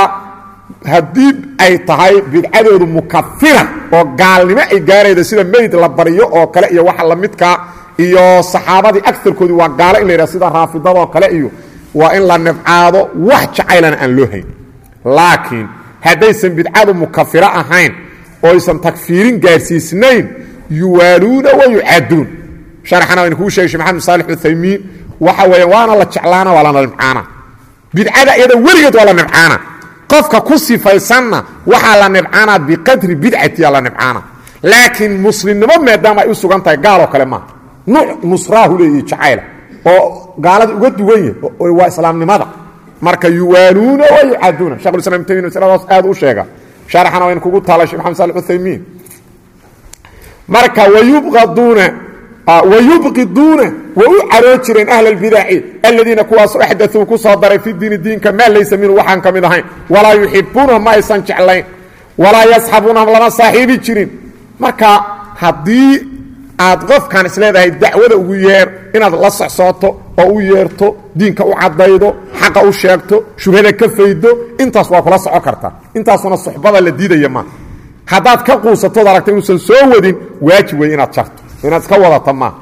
haddii ay tahay bidcadoodu mukafira oo gaalnimo ay gaarayda sida meyd la baryo oo kale iyo waxa lamidkaa iyo saxaabadii agarkoodii waa gaalo in la yidhah sida raafidadoo kale iyo waa in la nabcaado wax jacaylana aan loo hayn laakiin haddaysan bidcadu mukafiro ahayn oo aysan takfiirin gaarsiisnayn yuwaaluuna wa yucaaduun sharxana waynu kuu shegay shee maxamed saalix uthaymiin waxa weeya waana la jeclaana waa la nibcaana bidcada iyada weligeed waa la nibcaana qofka ku sifaysanna waxaa la nibcaana biqadri bidcatiya la nibcaana laakiin muslimnimo maadaama ay u sugan tahay gaaloo kale maaha nuuc nusraahu leeyihi jacayla oo gaalada uga duwan yahy waa islaamnimada marka yuwaaluuna wa yucaaduuna shekhulislam ibn taymiya masaladaas aad u sheega. Sharaxana waynu kugu taalay shek maxamed salix uthaymiin marka wayubqaduuna wayubqiduuna way u caroo jireen ahla albidaci aladiina kuwaasoo axdauu ku soo daray fi diini diinka maa laysa minhu waxaan ka mid ahayn. Walaa yuxibuunahum ma aysan jeclayn. Walaa yasxabuunahum lama saaxiibi jirin. Marka haddii aad qofkan isleedahay dacwada ugu yeer inaad la socsooto oo u yeerto diinka u caddaydo xaqa u sheegto shubhada ka faydo intaas waa kula soco karta. Intaasuna suxbada la diidaya maaha haddaad ka quusatood aragta inuusan soo wadin waajib wey inaad jarto inaad iska wadata maaha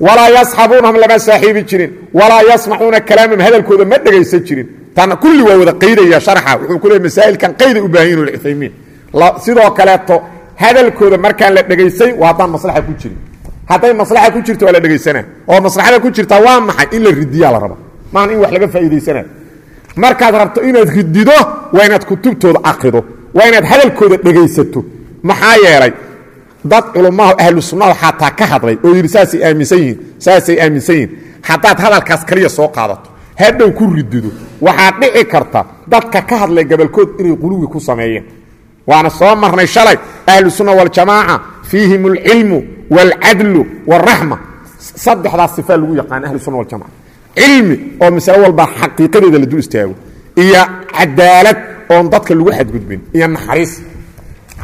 walaa yasxabuunahum lama saaxiibi jirin. Walaa yasmacuuna kalaamahum hadalkooda ma dhegaysan jirin. Tan kulli waa wada qaydaya sharxa. Wuxuu ku masaa'ilkan qayday u baahan yihiin uthaymiin sidoo kaleeto hadalkooda markaan la dhegaysay waa haddaan maslaxa ku jirin hadday maslaxa ku jirto waa la dhegaysanaa oo maslaxada ku jirtaa waa maxay? In la ridiyaa la raba. Maahan in wax laga faa'iidaysana markaad rabto inaad ridido waa inaad kutubtooda akrido waa inaad hadalkooda dhegaysato. Maxaa yeelay dad culummaha ahlu sunnada xataa ka hadlay oo yidhi saasay aaminsan yihiin saasay aaminsan yihiin. Haddaad hadalkaas kaliya soo qaadato hadhow ku ridido waxaad dhici karta dadka ka hadlay gabalkood inay quluwi ku sameeyeen. Waana soo marnay shalay ahlu sunna waljamaaca fiihim alcilmu wاlcadlu wاraxma saddexdaas sifaa lagu yaqaan ahlu sunna waljamaca cilmi oo masalo walba xaqiiqadeeda la dul istaago iyo cadaalad oon dadka lagu xadgudbin iyo naxariis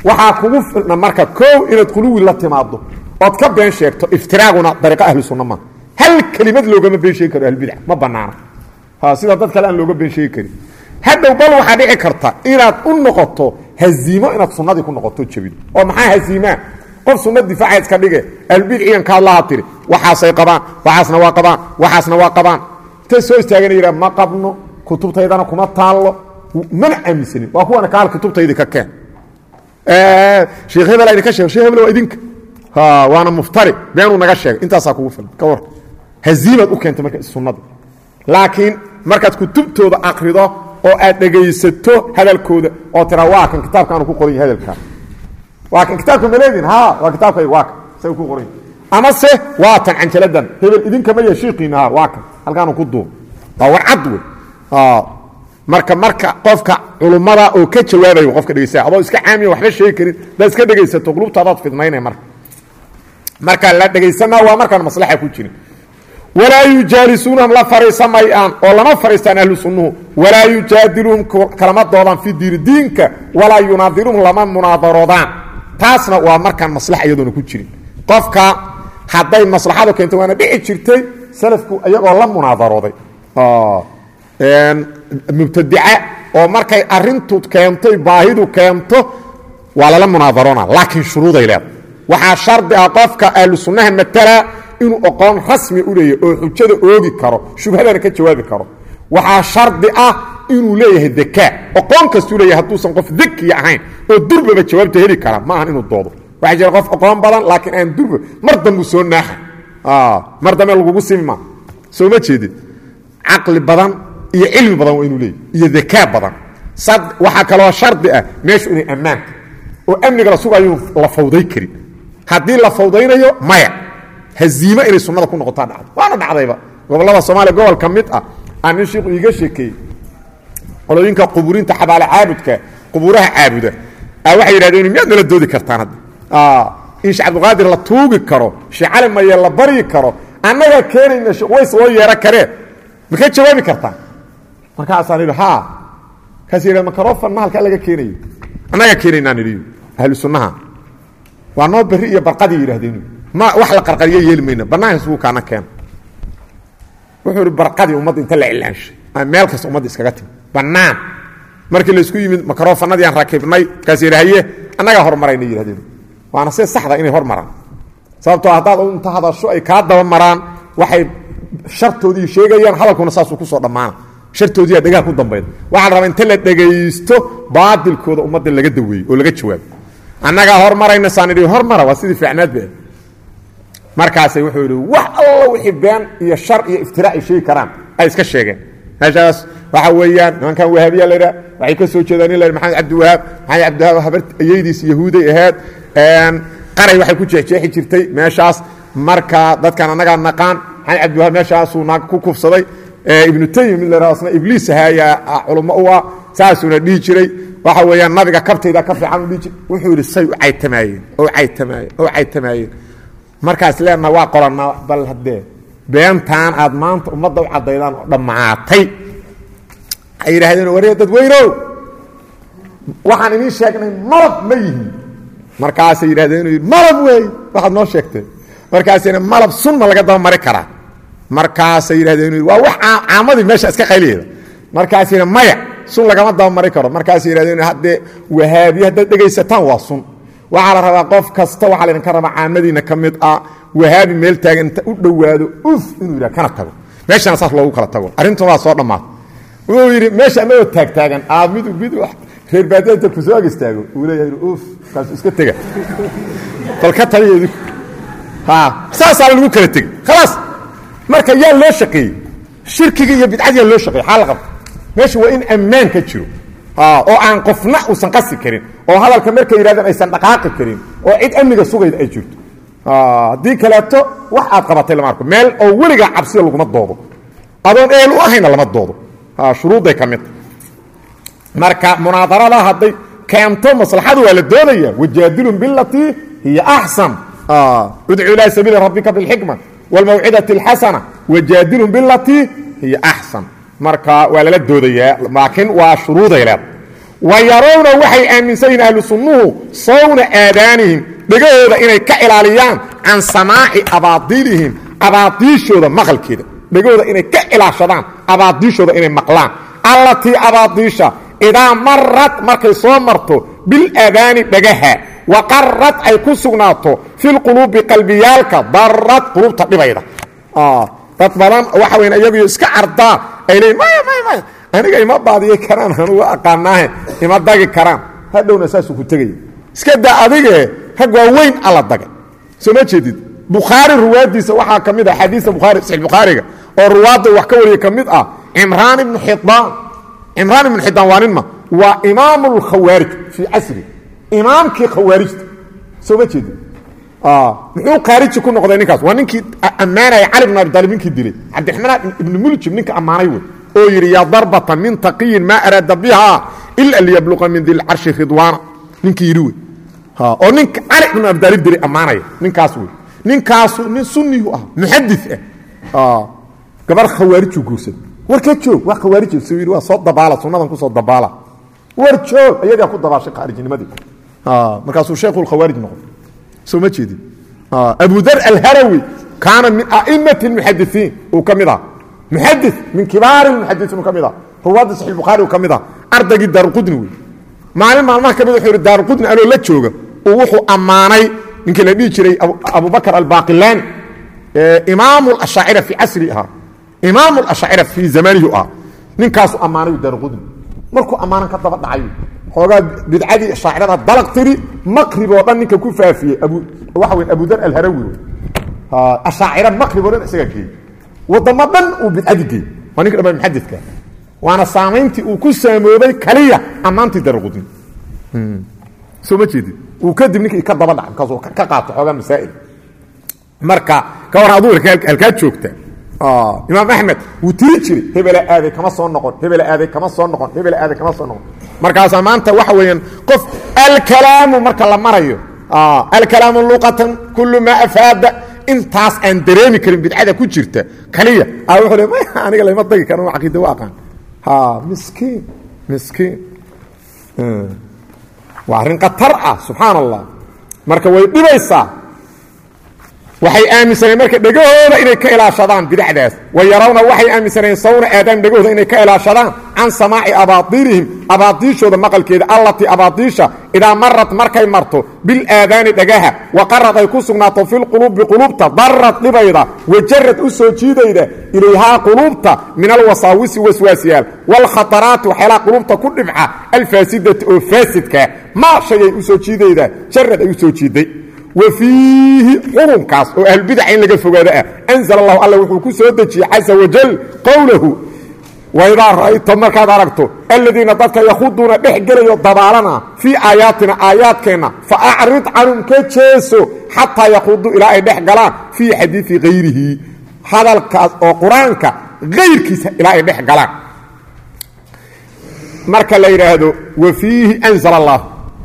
waxaa kugu filna marka koow inaad quluwi la timaado ood ka been sheegto iftiraaguna dariiqa ahlu sunna maa hal kelimad loogama been sheegi karo ahlbidac ma banaana sida dad kale aan looga been sheegi karin hadhow bal waxaa dhici karta inaad u noqoto haziimo inaad sunnadii ku noqoto jabin oo maxaa haziimaa qof sunna difaaca iska dhige ahlbidcigan ka hadlaha tiri waxaasay qabaan waxaasna waa qabaan waxaasna waa qabaan. Intay soo istaagana yidha ma qabno kutubtaydana kuma taallo. Mana aaminsanin waa kuwana kaal kutubtaydii ka keen. Sheekh hebel idinka sheeg shekh hebel waa idinka. Waana muftari beenuu naga sheegay. Intaasaa kugu filan ka war haziimaad u keentay marka sunnada laakiin markaad kutubtooda akrido oo aad dhegaysato hadalkooda oo tiraa waa kan kitaabkaanu ku qoran yahy hadalkaan waa kan kitaabka maleedin ha waa kitaabkayga waa kan say ku qoran amase waa tan canjaladan. Hebel idinkama ya shiiqiina ha waa kan halkaanu ku duub waa warcad wey. Marka marka qofka culummada oo ka jawaabayo qofka dhegeysaa adoo iska caamiya waxba sheegi karin daad iska dhegaysato qulubtaadaad fidmaynay marka. Marka la dhegaysanaa waa markaan maslaxa ku jirin. Walaa yujaalisuunahum la fariisamayaan oo lama fariistaan ahlu sunnuhu. Walaa yujaadiluhum kalama doodaan fi diini diinka. Walaa yunaadiruhum lama munaadaroodaan taasna waa markaan maslaxa iyadoona ku jirin. Qofka hadday maslaxadu keento waana dhici jirtay salafku iyagoo la munaadarooday mubtadica oo markay arintu keentay baahidu keento waa lala munaadaroona laakiin shuruuday leeda waxaa shardi ah qofka ahlu sunnaha matala inuu aqoon rasmi u leeyahy oo xujada oogi karo shubhadana ka jawaabi karo. Waxaa shardi ah inuu leeyahay dekaa aqoon kastuu leeyahay hadduusan qof dekiya ahayn oo durbaba jawaabta heli kara. Ma inuu doodo. Waxaa jira qof aqoon badan laakiin aan durba mar dambuu soo naaxa. Mar dambe lagugu simma soo ma jeedid caqli badan iyo cilmi badan waa inuu leeyahy iyo dakaa badan. Waxaa kaloo shardi ah meeshu inay ammaanta oo amniga la sugayuu la fawday karin haddii la fawdaynayo maya. Haziime inay sunnada ku noqotaa dhacdo. Waana dhacdayba. Gobollada soomaaliya gobol ka mid ah aa nin shiiku iiga sheekeeyey qolooyinka qubuurinta xabaale caabudka qubuuraha caabuda a waxay yidhahdeen miyaad nala doodi kartaan hadda? In sheekh cabdiqaadir la tuugi karo sheekh cali maye la baryi karo annagaa keenayna ways loo yeero karee ma ka jawaabi kartaan markaasaan idhi ha kaas yidhah makarofan ma halkaa laga keenayo annagaa keenaynaan idhiyo ahlu sunnaha. Waa noo berri iyo barqadii yidhahdeen ma wax la qarqariyo yeeli mayna bannaanka isugu kaana keena wuxuu ihi barqadii ummadda inta la cilaanshay meel kasta ummadda iskaga timi bannaan. Markii laysku yimid makarofanadii aan rakibnay markaas yidhi haye annagaa hormarayna yidhahdeen waana see saxda inay hormaraan. Sababtoo haddaad inta hadasho ay kaa daba maraan waxay shartoodii sheegayaan hadalkuna saasuu ku soo dhammaana. Shartoodiiyaa dhegaha ku dambayda waxaa rabaa inta la dhegaysto baadilkooda ummadda laga daweeyo oo laga jawaabo annagaa hormarayna saan idhi hormara waa sidii fiicnaad ba markaasay wuxuu yidhi wax alla wixii been iyo shar iyo iftiraac ay sheegi karaan. Ay iska sheegeen. Meeshaas waxa weeyaan nimankan wahaabiya la yidhaha waxay ka soo jeedaan in la maxamed cabdiwahaab. Maxamed cabdiwahaab habar ayeydiis yahuuday ahayd qaray waxay ku jeexjeexi jirtay meeshaas. Marka dadkan annagaa naqaan maxamed cabdiwahaab meeshaasuu naag ku kufsaday. Ibnu taymi mid la yidhahdo asna ibliis ahaayaa culummo u ah saasuuna dhihi jiray. Waxa weeyaan nabiga kabtayda ka fiican u dhihi jiray. Wuxuu yidhi say u caytamaayeen oo caytamaayeen oo caytamaayeen. Markaas leenaha waa qorannaa bal haddee beentaan aad maanta ummadda u caddaydaan oo dhammaatay ay yidhaahdeen waree dadweynow waxaan idiin sheegnay malab ma yihiin markaasay yidhahdeen inuu weey waxaad noo sheegteen markaasina malab sunna laga daba karaa. Markaasay yidhahdeen waa wax caamadii meesha iska qayliyeeda. Markaasina maya sun lagama daba karo. Markaasay yidhahdeen haddee wahaabiye haddaad dhegaysataan waa sun. Waxaa la rabaa qof kasta waxaa laydinka rabaa caamadiina ka mid ah wahaabi meel taagan inta u dhowaado uf inuu yidhah kana tago. Meeshana saas loogu kala tago. Arrintan waa soo dhammaata wuxuu yidhi meesha anagoo taagtaagan aa mid mid reer baadiya inta ku soo ag istaago uu leeyahay uf kaasu iska tega. Bal ka tagiyo idinku saasaa lagu kala tegey. Khalaas marka yaa loo shaqeeyey shirkigii iyo bidcadiyaa loo shaqeeyey xaa la qabta meesha waa in ammaan ka jiro. Oo aan qofna uusan qasi karin oo hadalka markay yidhahdeen aysan dhaqaaqi karin oo cid amniga sugayda ay jirto. Haddii kaleeto wax aad qabatay lama arko. Meel oo weligaa cabsiya laguma doodo. Adoon eel u ahayna lama doodo shuruudday ka midta marka munaadarada hadday keento maslaxadu waa la doonaya wajaadilun bilatii hiya axsan udcu ilaa sabiili rabbika bilxikma wاlmawcidati اlxasana wajaadilun bilatii hiya axsan marka waa lala doodayaa waa shuruuday leeda wa yarawna waxay aaminsan yihiin sawna aadaanihim dhegahooda inay ka ilaaliyaan can samaaci abaadiilihim abaadiishooda maqalkeeda dhegahooda inay ka ilaashadaan abaadiishooda inay maqlaan. Allatii abaadiisha idaa marad markay soo marto bilaadaani dhagaha waqarad ay ku sugnaato filquluubi qalbiyaalka darad qulubta dhibayda. Dad badan waxa weyn iyaguyo iska cardaa ay leeyiin maya maya aniga ima baadiyay karaan anugu aqaanaahe ima dagi karaan. Hadhowna saasuu ku tegaya iska daa adigee rag waa weyn alla dagay. Soo ma jeedid? Bukhaari ruwaaddiisa waxaa ka mid ah xadiisa bukhaari saxiix bukhaariga oo ruwaadda wax ka wariya ka mid ah cimraan ibnu xidaan cimraan ibnu xidaan waa nin ma? Waa imaamu lkhawaarij fii casri. Imaamkii khawaarijta soo ma jeedi muxuu khaariji ku noqday ninkaas? Waa ninkii ammaanaya cali bn abi taalib ninkii dilay. Cabdiraxmaan ibnu muljib ninka ammaanay wey oo yidhi yaa darbata min taqiyin maa araada biha ila liyabluqa min dilcarshi ridwaana. Ninkii yidhi wey. Oo ninka cali bn abi taalib dilay ammaanaya. Ninkaas wey. Ninkaasu nin sunniyu ah muxadi ah gabar khawaarijuu guursaday warka joog waa khawaarij soo yidhi waa soo dabaala sunnadan ku soo dabaala war joog iyagaa ku dabaashay khaarijnimadii markaasuu sheekhu lkhawaarij noqday soo ma jeedin abu dar alharawi kaana min a'imati اlmuxadisiin uu ka mid ah muxadi min kibaari اlmuxadisiin uu ka mid ah ruwaadda saxi bukhaari uu ka mid ah ardaygii daaruqudni wey maalin maalmaha ka mid wuxuu yidhi daaruqudni anoo la jooga uu wuxuu ammaanay ninkii la dhihi jiray abubakr albaqilaani imaamu اlashaacira fii casri ahaa imaamu اlashaacira fii zamanihi ah ninkaasu ammaanay daaruqudni markuu ammaanan ka daba dhacay xoogaa bidcadii shaacirada dalaq tiri maqrib oo dhan ninka ku faafiyey waxa wey abudar alharawi ashaacira maqrib oo dhan isagaa geeyey wadamo dhan uu bidcadi geeyey waa ninka dhamaa muxadidka waana saamayntii uu ku saamoobay kaliya ammaantii daraqudni soo ma jeedid uu kadib ninkii ka daba dhacay markaasuu ka qaato xoogaa masaa'il marka ka war aduu halkaa joogta imaam axmed wuu tiri jiray hebela aaday kama soo noqon hebela aaday kama soo noqon hebela aaday kama soo noqon markaasaa maanta waxa weeyaan qof alkalaamu marka la marayo alkalaamu luqatan kullu maa afaada intaas aan dareemi karin bidcada ku jirta kaliya a wuxuu le aniga layma dagi karo caqiida u aqaan miskiin miskiin waa arrin khatar ah subxaan allah marka way dhibaysaa waxay aaminsaneen marka dhegahooda inay ka ilaashadaan bidacdaas wa yarawna waxay aaminsaneen sawna aadaam dhegahooda inay ka ilaashadaan can samaaci abaadiilihim abaadiishooda maqalkeeda allatii abaadiisha idaa marat markay marto bilaadaani dhagaha waqarad ay ku sugnaato filquluubi quluubta darad dhibayda wajarad u soo jiidayda ilayhaa quluubta min alwasaawisi waswaasyaal waalkhataraati waxyaalaha quluubta ku dhibca alfaasidati oo faasidka maa shayay u soo jiidayda jarad ay u jiiday wa fiihi xukunkaas oo ahlbidaca in laga fogaado ah anzl allahu alla wuxuu ku soo dejiyey caza wajal qowlahu waidaa ra'ayta markaad aragto aladiina dadka yakhuduuna dhex gelayo dabaalana fii aayaatina aayaadkeenna fa acrid canhum ka jeeso xataa yakhuduu ilaa ay dhex galaan fii xadiidi hayrihi hadalkaas oo qur'aanka hayrkiisa ilaa ay dhex galaan. Marka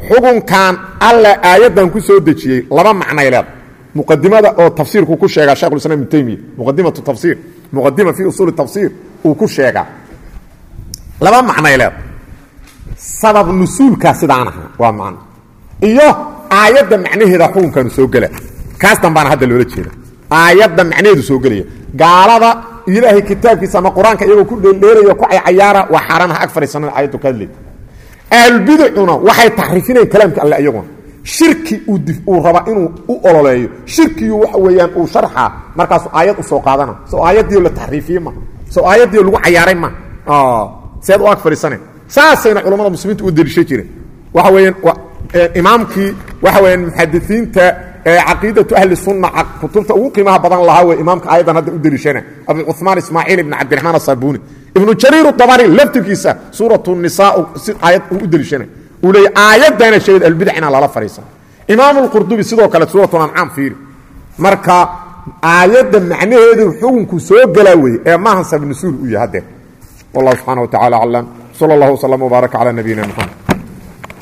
xukunkan alla aayaddan ku soo dejiyey laba macnay leeda muqadimada oo tafsiirku ku sheegaa shekhulislam ibnu taymiya muqadimatu tafsiir muqadima fii usuuli tafsiir uu ku sheegaa laba macnay leeda sabab nusuulkaa sidaan aha waa macno. Iyo aayadda macnaheeda xukunkanu soo gela. Kaas dambaana hadda loola jeeda. Aayadda macnaheedu soo gelaya gaalada ilaahay kitaabkiisa ama qur'aanka ku dheeldheerayo ku caycayaara waa xaaraanaha ag fadhiisanada aayaddu ka ahlbidcuna waxay taxriifinayaan kalaamka alle iyaguna shirki uu raba inuu u ololeeyo. Shirkiyu waxa weeyaan uu sharxaa markaasuu aayad u soo qaadana. Soo aayaddiio la taxriifiye ma. Soo aayaddiio lagu cayaaray ma. Seed u ag fadhiisanayn saasayna culammada muslimiinta u deliisha jireen waxa weeyaan imaamkii waxa weyaan muxadisiinta caqiidatu ahli sunna kutubta ugu qiimaha badan lahaa wey imaamka ayadan hadda u deliishana abu cumaan ismaaciil ibn cabdiraxmaan asabuni ibnu jariir dabari laftirkiisa suuratu nisaa si aayad u deliishana uu leeyay aayadana sheegad albidcina lala fariisan. Imaam alqurdubi sidoo kale suuratu lancaam fiiri. Marka aayadda macnaheedu xukunku soo gelaa weye ee maahan sabnusuul u yahay haddee. Wallahu subxaana wa tacala aclam. Sala allahu wslam wbaaraka cala nabiyina muxamed